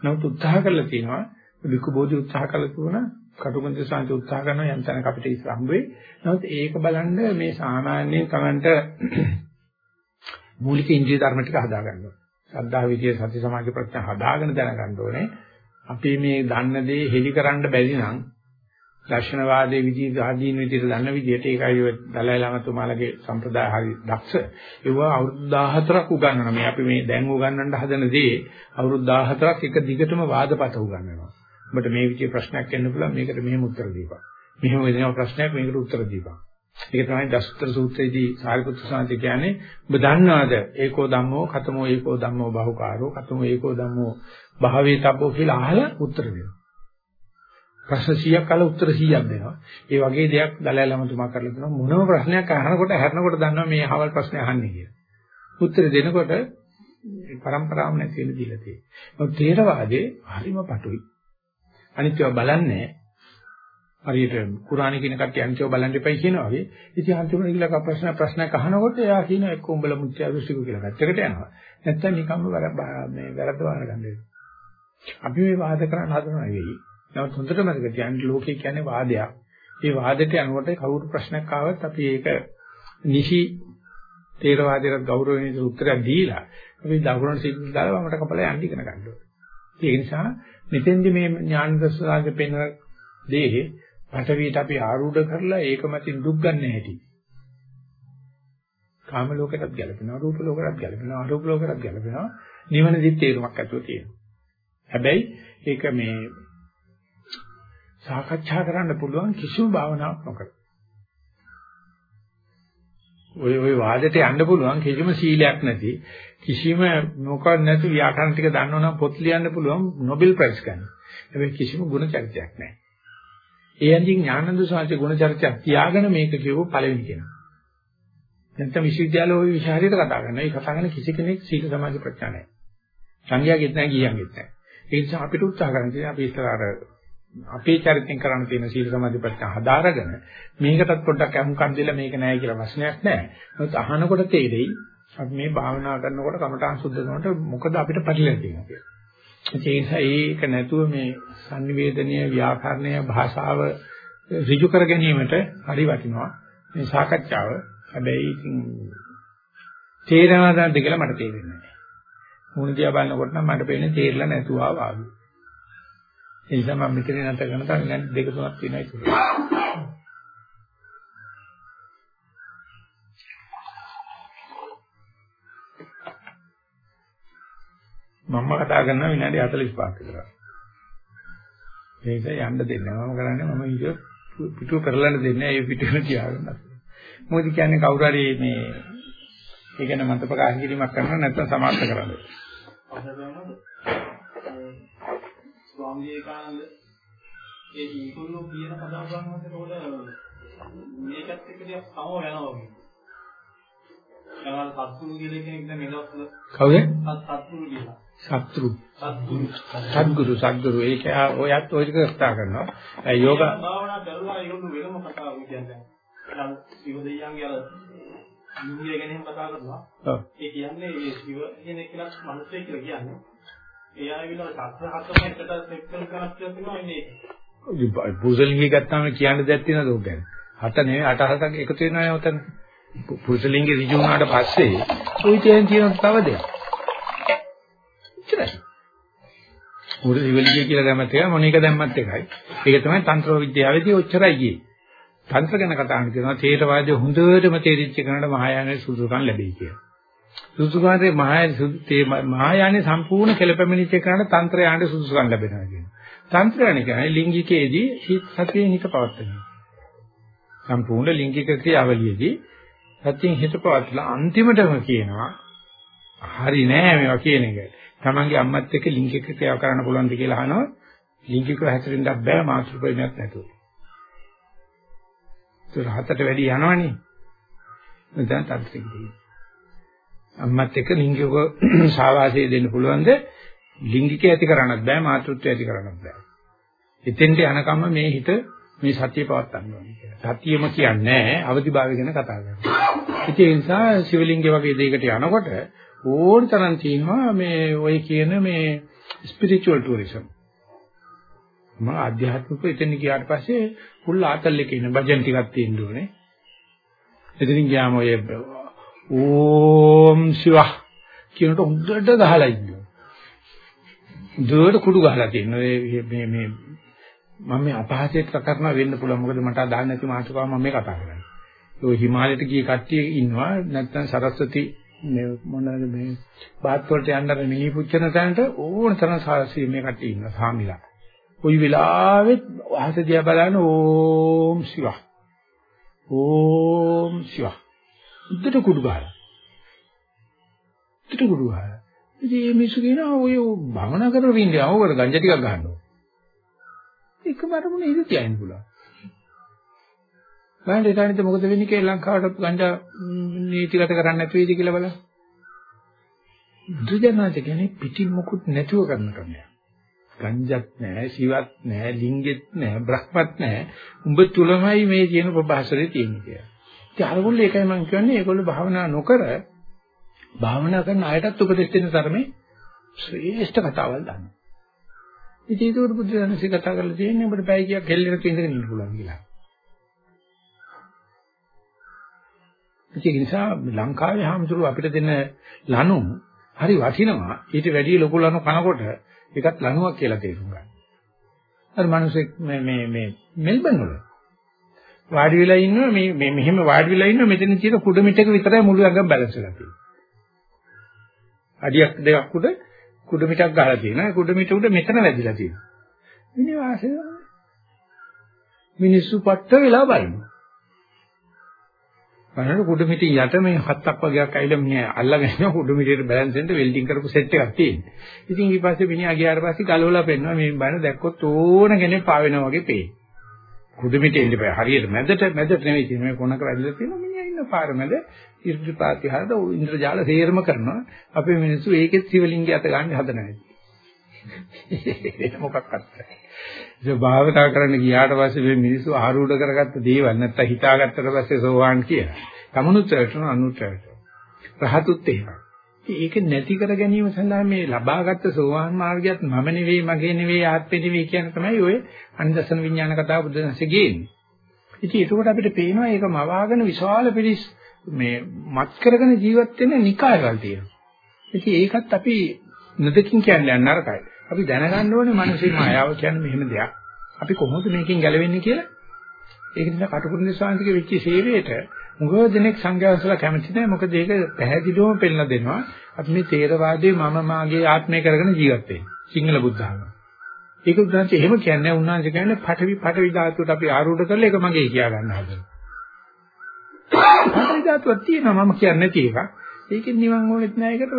නමුත් උත්සාහ කරලා තියෙනවා විකු බෝධි උත්සාහ කළා තුන කටුකුරුන්දේ සාන්ති උත්සාහ කරනවා යම් තැනක අපිට ඉස්සර හම්බ වෙයි. නමුත් ඒක බලන්න මේ සාමාන්‍ය කමන්ට මූලික ඉන්ද්‍රිය ධර්ම ටික හදා ගන්නවා. ශ්‍රද්ධා විදියේ සති සමාධි ප්‍රඥා හදාගෙන දැනගන්න ඕනේ. අපි මේ දන්න දේ හෙලි කරන්න බැරි නම් දර්ශනවාදයේ විදිහට ආදීන විදිහට දන්න විදිහට ඒකයි දලයි ලාමතුමාලගේ සම්ප්‍රදාය හරි දක්ෂ. ඒව අවුරුදු 14ක් උගන්වනවා. මේ අපි මේ දැන් උගන්වන්න හදන දේ අවුරුදු 14ක් එක දිගටම වාදපත උගන්වනවා. ඔබට මේ විදිහේ ප්‍රශ්නයක් එන්න පුළුවන් මේකට මෙහෙම උත්තර දීපන්. මෙහෙම වෙනව ප්‍රශ්නයක් මේකට උත්තර දීපන්. ඒක තමයි දසුත්තර සූත්‍රයේදී සාරිපුත්‍ර සාන්ති කියන්නේ ඔබ දන්නවද ඒකෝ ධම්මෝ කතමෝ ඒකෝ ධම්මෝ බහුකාරෝ කතමෝ ඒකෝ ධම්මෝ භාවේ තබ්බෝ කියලා අහලා උත්තර දෙනවා. ප්‍රශ්න 100ක් අහලා උත්තර 100ක් දෙනවා. ඒ වගේ දෙයක් දලයි ළමතුමා කරලා දෙනවා මොනම ප්‍රශ්නයක් අහනකොට හැරෙනකොට දන්නවා මේ අහවල් ප්‍රශ්නේ අහන්නේ කියලා. උත්තර දෙනකොට පරම්පරාවක් නැති වෙන දීලා තියෙනවා. තේරවාදේ හරිම පටුයි. අනිත්‍යව බලන්නේ හරියට කුරාණේ කියන කට්ටිය අනිත්‍යව බලන්න එපයි කියනවා වගේ. ඉතින් අන්තිමට ගිහලා ප්‍රශ්න ප්‍රශ්නයක් අහනකොට එයා කියන එක්ක උඹලා මුත්‍යා දෘෂ්ටික කියලා පැත්තකට යනවා. නැත්තම් නිකම්ම මේ වැරද්ද වහන ගන්න අපි මේ වාද කරන්න හදනවා නෙවෙයි. නමුත් හොඳට මතක තියාගන්න ලෝකේ කියන්නේ වාදයක්. ඒ වාදයට යනකොට කවුරු ප්‍රශ්නයක් ආවත් අපි ඒක නිසි තේරවාදයට ගෞරවණීය උත්තරයක් දීලා අපි දකුණට සිද්ධ දාලා වමට කපලා යන්න ඉගෙන ගන්න ඕනේ. ඒ නිසා මෙතෙන්දි මේ ඥාන දර්ශනාගේ පෙන දේ පටවියට අපි ආරූඪ කරලා ඒක මතින් දුක් ගන්න හැටි. කාම ලෝකයටත් ගැලපෙනවා රූප ලෝකයටත් ගැලපෙනවා අරූප ලෝකයටත් ගැලපෙනවා නිවන දිත් තේරුමක් ඇතුව තියෙනවා. හැබැයි ඒක මේ සාකච්ඡා කරන්න පුළුවන් කිසිම භාවනාවක් නොකර. ඔය ඔය වාදයට යන්න පුළුවන් කිසිම සීලයක් නැති කිසිම මොකක් නැති ව්‍යාකරණ ටික දන්නවනම් පොත් ලියන්න පුළුවන් නොබෙල් ප්‍රයිස් ගන්න. හැබැයි කිසිම ගුණ චරිතයක් නැහැ. ඒ අන්දින් ඥානන්ද සාංශේ ගුණ චරිතයක් තියාගෙන මේක කියවෝ පළවෙනි කෙනා. නැත්නම් විශ්වවිද්‍යාලයේ ওই විශාරිත කතා කරනවා. ඒ කතා කරන කිසි කෙනෙක් සීල සමාධි ප්‍රඥා නැහැ. සංඝයාගෙත් නැහැ ගියන්ගෙත් නැහැ. ඒ නිසා අපිට උත්සාහ කරන්න තියෙනවා අපි ඉස්සරහට අපේ චරිතෙන් කරන්න තියෙන සීල සමාධි ප්‍රඥා හදාරගෙන මේකටත් පොඩ්ඩක් අහුම්කම් දෙලා මේක නෑ කියලා ප්‍රශ්නයක් නෑ. නමුත් අහනකොට තේරෙයි අපි මේ භාවනා කරනකොට කමඨාන් සුද්ධ කරනකොට මොකද අපිට පැටලෙන්නේ කියලා. ඒ නිසා ඒක නැතුව මේ sannivedanaya ව්‍යාකරණය භාෂාව ඍජු කර ගැනීමට හරි වටිනවා. මේ සාකච්ඡාව හැබැයි ඉතින් තේරෙනවද කියලා මට තේරෙන්නේ නැහැ. මුණ දිහා බලනකොට නම් මට පේන්නේ තේරෙලා නැතුවා වාගේ. ඒ නිසා මම මෙතන නැත කරන තරම් විනාඩි දෙක තුනක් තියෙනවා ඒක. මම කතා කරන විනාඩි 45ක් විතර. ඒක යන්න දෙන්නේ මම කරන්නේ මම ඊට පිටු කරලන්න දෙන්නේ ඒ පිටුම තියාගන්න. මොකද කියන්නේ කවුරු හරි මේ ඒ කියන්නේ මත ප්‍රකාශ කිරීමක් කරනවා නැත්නම් සමාර්ථ කරන්නේ. ස්වාමී විවේකානන්ද ඒ ඒගොල්ලෝ කියන කතාව ගන්නකොට මේකත් එක්ක ටිකක් සම වෙනවා වගේ. ඒවල් සත්තුරු කියලා කෙනෙක් දැන් මේ දවස්වල කවුද? සත්තුරු කියලා. සත්තුරු. සත්ගුරු සත්ගුරු ඒක ඔයත් ඔය ටික කතා කරනවා. ඒ යෝග භාවනා කරලා ඒගොල්ලෝ වෙනම කතාවක් කියන්නේ. දැන් ඉව දෙයියන්ගේ අර නිවිය ගැන කතා කරනවා. ඒ කියන්නේ ඒ කියන කෙනෙක් මිනිස්සෙක් කියලා කියන්නේ. ඒ ආවිලා සත්‍ය හතම එකට සෙට් කරන කෙනෙක් කියනවා ඉන්නේ. පුරුෂලිංගය ගත්තාම කියන්න දෙයක් තියෙනවද ඔක ගැන? හත නෙවෙයි අට හතක් එකතු වෙනවා යොතන. පුරුෂලිංගේ ඍජු වුණාට පස්සේ ওই තේන් තියෙන තව දෙයක්. එච්චරයි. පුරුෂලිංගය කියලා දැම්මත් එකයි මොන එක දැම්මත් එකයි. ඒක තමයි තන්ත්‍ර විද්‍යාවේදී ඔච්චරයි ගියේ. තන්ත්‍ර ගැන කතා කරනවා තේරවාදයේ හොඳටම තේරිච්ච කෙනාට මහායානයේ සුදුසුකම් ලැබෙයි කියලා. සුදුසුකාරේ මහායානේ සම්පූර්ණ කෙලපැමිණිච්ච කරාට තන්ත්‍රයාට සුදුසුකම් ලැබෙනවා කියනවා. තන්ත්‍රයණ කියන්නේ ලිංගිකයේදී සතියෙන් හිත පවත්වනවා. සම්පූර්ණ ලිංගික ක්‍රියාවලියේදී සතියෙන් හිත පවත්ලා අන්තිමටම කියනවා හරි නෑ මේවා කියන එක. Tamange අම්මත් එක්ක ලිංගික ක්‍රියාව කරන්න පුළුවන්ද කියලා අහනවා. ලිංගිකව හැසිරෙන්නත් බෑ මාතෘ ප්‍රේමයක් නැතුව. ඒක හතට වැඩි යනවනේ. දැන් තන්ත්‍රිකදී. අම්මත් එක්ක ලිංගිකව සාවාසය දෙන්න පුළුවන්ද? ලිංගිකය ඇති කරන්නත් බෑ මාතෘත්වය ඇති කරන්නත් බෑ. එතෙන්ට යනකම් මේ හිත මේ සතිය පවත්වන්න ඕනේ කියලා. සතියම කියන්නේ අවදිභාවය ගැන කතා කරනවා. ඒ නිසා ශිවලිංගය වගේ දෙයකට යනකොට ඕන තරම් තියෙනවා මේ ඔය කියන මේ ස්පිරිචුවල් ටුරිසම්. මම ආධ්‍යාත්මිකව එතන ගියාට පස්සේ ෆුල් ආතල් එකේ ඉන්න භජන් ටිකක් තියෙන්න ඕනේ. එතනින් ගියාම ඔය ඕම් සිවා කියනට හොඳට ගහලා ඉන්නවා. දුවට කුඩු ගහලා තියෙනවා. මේ මේ මම මේ අපහාසයට කරනවා වෙන්න පුළුවන්. මොකද මට අදාළ නැති මාතෘකාව මම මේ කතා කරන්නේ. ඔය හිමාලයට ගිය කට්ටිය ඉන්නවා. නැත්නම් සරස්වති මේ මොනවාද මේ බාත් වලට යන්න මිනි පුච්චන තැනට ඕන තරම් සාරසී මේ කට්ටිය ඉන්නවා. සාමිලා. කොයි වෙලාවෙත් අහස දිහා බලන ඕම් සිවා. ඕම් සිවා. උද්දට කුඩු ගහලා. උද්දට කුඩු ගහලා. ඉතින් මේ මිනිස්සු කියනවා ඔය භවනා කරලා ඉන්නේ අවකට ගංජා ටිකක් ගන්නවා. එකම අරමුණ ඉඳ තියන්න පුළුවන්. බලන්න ඒකනිට මොකද වෙන්නේ කියලා ලංකාවට ගංජා නීතිගත කරන්න නැති වෙයිද කියලා බලන්න. දුජනාත කියන්නේ පිටින් මොකුත් නැතුව කරන ක්‍රමයක්. ගංජත් නැහැ, සිවත් නැහැ, ලිංගෙත් නැහැ, බ්‍රහ්මත් නැහැ. උඹ තුලමයි මේ කියන ප්‍රභාසරේ තියෙන්නේ කියලා. ඉතින් අරගොල්ලෝ ඒකයි මම කියන්නේ ඒගොල්ලෝ භාවනා නොකර භාවනා කරන අයටත් උපදෙස් දෙන්න තරමේ ශ්‍රේෂ්ඨ කතාවල් දන්නවා. ඉතින් ඒක බුදු දහමසේ කතා කරලා තියෙන්නේ අපිට පැය කීයක් හෙල්ලෙන ඉඳගෙන ඉන්න පුළුවන් කියලා. ඒ නිසා ලංකාවේ හැමතුරු අපිට දෙන ලනු හරි වටිනවා. ඊට වැඩිය ලොකු ලනු කනකොට ඒකත් ලනුවක් කියලා තේරුම් ගන්න. අර මිනිස්සෙක් මේ මේ මේ මෙල්බන් වල වාඩි වෙලා ඉන්නවා මේ මේ මෙහෙම වාඩි වෙලා ඉන්නවා මෙතන තියෙන කුඩ මිටක විතරයි මුළු ඇඟම බැලන්ස් වෙලා තියෙන්නේ. අඩියක් දෙකක් උඩ කුඩ මිටක් ගහලා තියෙනවා. කුඩ මිට උඩ මෙතන වැදිලා තියෙනවා. මිනිහ වාසය මිනිස්සු පට්ට වෙලා බලනවා. බලන්න කුඩ මිටින් යට මේ හත්තක් වගේක් ඇවිල්ලා මිනිහ අල්ලගෙන කුඩ මිටියට බැලන්ස් වෙන්න වෙල්ඩින් කරපු සෙට් එකක් තියෙනවා. ඉතින් ඊට පස්සේ මිනිහා ගියාට පස්සේ ගලවලා පෙන්නවා මේ බලන්න දැක්කොත් ඕන කෙනෙක් පාවෙනවා වගේ පේනවා. කුඩ මිටේ ඉන්න බෑ. හරියට මැදට මැදට නෙවෙයි තියෙන්නේ මේ කොනක වැදිලා තියෙනවා මිනිහා ඉන්න පාර මැද ඉර්ධි ප්‍රාතිහාරද ඉන්ද්‍රජාල සේරම කරනවා. අපේ මිනිස්සු ඒකෙත් සිවලින්ගේ අත ගන්න හදනවා. ඒක මොකක්වත් නැහැ. ඒ භාවනා කරන්න ගියාට පස්සේ මේ මිනිස්සු ආරූඪ කරගත්ත දේවල් නැත්තම් හිතාගත්තට පස්සේ සෝවාන් කියලා. තමනුත් වැටෙනවා අනුත් වැටෙනවා. රහතුත් එහෙමයි. ඒක නැති කර ගැනීම සඳහා මේ ලබාගත් සෝවාන් මාර්ගයත් මම නෙවෙයි මගේ නෙවෙයි ආත්මෙ නෙවෙයි කියන තමයි ඔය අනිදසන විඥාන කතාව බුදුන්සේ ගේන්නේ. ඉතින් ඒකෝට අපිට පේනවා ඒක මවාගෙන විශාල පිළිස් මේ මත් කරගෙන ජීවත් වෙන නිකායවල තියෙනවා. ඉතින් ඒකත් අපි නොදකින් කියන්නේ නරකයි. අපි දැනගන්න ඕනේ මිනිස්සේ මායාව කියන්නේ මෙහෙම දෙයක්. අපි කොහොමද මේකෙන් ගැලවෙන්නේ කියලා? ඒක නිසා කටුකුරුනි ස්වාමීන්ගේ වෙච්ච සේවයට මුගව දිනෙක සංඝයාසලා කැමති නැහැ. මොකද ඒක පැහැදිලිවම පෙන්නලා දෙනවා. අපි මේ තේරවාදයේ මම මාගේ ආත්මය කරගෙන ජීවත් වෙන්නේ. සිංහල බුද්ධ ධර්ම. ඒක උදාහරණ එහෙම කියන්නේ උන්වහන්සේ කියන්නේ පඨවි පඨවි ධාතුවට අපි ආරූඪ කරලා ඒක මගේ කියා ගන්න හදනවා. පඨවි ධාතුවක් තියෙනවා මම කියන්නේ නැති එකක්. ඒකෙන් නිවන් ඕනෙත් නැහැ ඒකට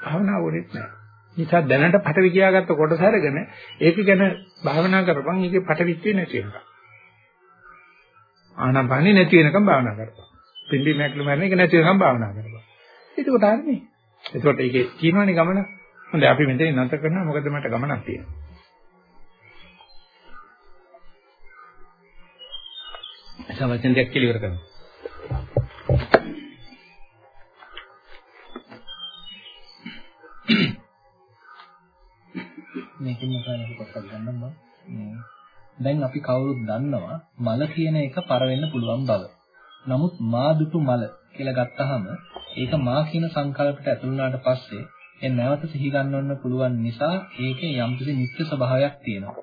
භාවනාව ඕනෙත් නැහැ. නිසා දැනට පටවි කියාගත්ත කොටස අරගෙන ඒක ගැන භාවනා කරපන් ඒකේ පටවිත්වේ නැති වෙනවා. ආනාපානෙ නැති වෙනකම් භාවනා කරපන්. පිම්බි මැක්ලු මරණ එක නැති වෙනකම් භාවනා කරපන්. ඒකෝට හරිනේ. ඒකට ඒකේ කියනවනේ ගමන. හොඳයි අපි මෙතන නැතර කරනවා මොකද මට ගමනක් තියෙනවා. සමචන් දෙයක් කියලා ඉවර කරනවා. මේකෙන් මම පොඩ්ඩක් ගන්නම් මම. දැන් අපි කවුරුත් දන්නවා මල කියන එක පර වෙන්න පුළුවන් බව. නමුත් මා දුටු මල කියලා ගත්තාම ඒක මා කියන සංකල්පයට ඇතුළු වුණාට පස්සේ ඒ නැවත සිහි ගන්නවන්න පුළුවන් නිසා ඒකේ යම්කිසි නිත්‍ය ස්වභාවයක් තියෙනවා.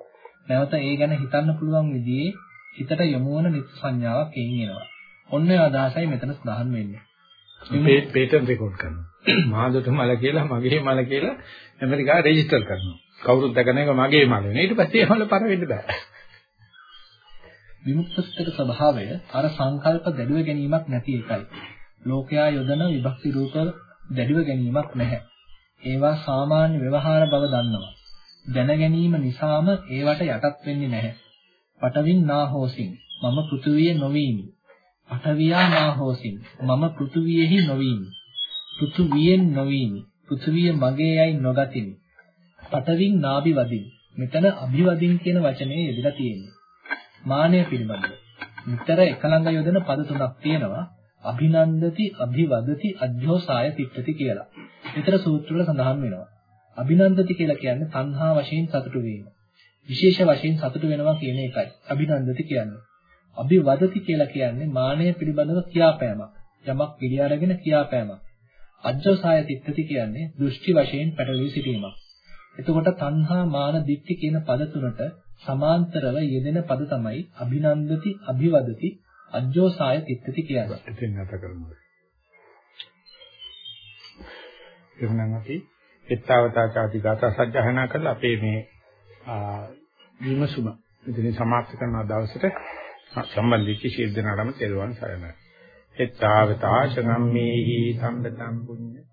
නැවත ඒ ගැන හිතන්න පුළුවන් විදිහේ හිතට යොමු වන නිත්‍ය සංඥාවක් එන්නේ එනවා. ඔන්න ඒ අදහසයි මෙතන සඳහන් වෙන්නේ. මේ පේටන්ට් රෙකෝඩ් කරනවා. මාදුට මල කියලා මගේ මල කියලා ඇමරිකාව රෙජිස්ටර් කරනවා. කවුරුත් දැකන එක මගේ මල නේ. ඊට පස්සේ ඒවල පර වෙන්න බෑ. විමුක්තස්තක ස්වභාවය අර සංකල්ප දැඩිව ගැනීමක් නැති එකයි. ලෝකයා යොදන විභක්ති රූප දැඩිව ගැනීමක් නැහැ. ඒවා සාමාන්‍ය ව්‍යවහාර බව දන්නවා. දැන ගැනීම නිසාම ඒවට යටත් වෙන්නේ නැහැ. පටවින් නාහෝසින් මම පෘථුවියේ නොවීමි. පඨවියා නාහෝසින් මම පෘථුවියෙහි නොවීමි. පෘථුවියෙන් නොවීමි. පෘථුවිය මගේ යයි නොගතිමි. පඨවින් නාභිවදින්. මෙතන අභිවදින් කියන වචනේ යෙදලා තියෙන්නේ. මානය පිළිබඳව. විතර එකලඟ යොදන පද තුනක් තියෙනවා. අභිනන්දති, අභිවදති, අධ්‍යෝසාය තිට්ඨති කියලා. විතර සූත්‍ර වල සඳහන් වෙනවා. අභිනන්දති කියලා කියන්නේ තණ්හා වශයෙන් සතුටු වීම. විශේෂ වශයෙන් සතුට වෙනවා කියන එකයි අභිනන්දති කියන්නේ. අභිවදති කියලා කියන්නේ මානය පිළිබඳව කියාපෑමක්. යමක් පිළි අරගෙන කියාපෑමක්. අජ්ජෝසාය තිත්තති කියන්නේ දෘෂ්ටි වශයෙන් පැටලී සිටීමක්. එතකොට තණ්හා මාන දික්ටි කියන පද තුනට සමාන්තරව යෙදෙන පද තමයි අභිනන්දති අභිවදති අජ්ජෝසාය තිත්තති කියන්නේ. එතෙන් නැත කරමු. එවනම් අපි එත්තවතා ചാති ගාථා සජ්ජහනා කරලා අපේ මේ විමසුම මෙතන සමාප්ත කරන දවසට සම්බන්ධ වෙච්ච සියලු දෙනාටම තෙරුවන් සරණයි. එත්තවතා චගම්මේහි සම්බතම් පුඤ්ඤ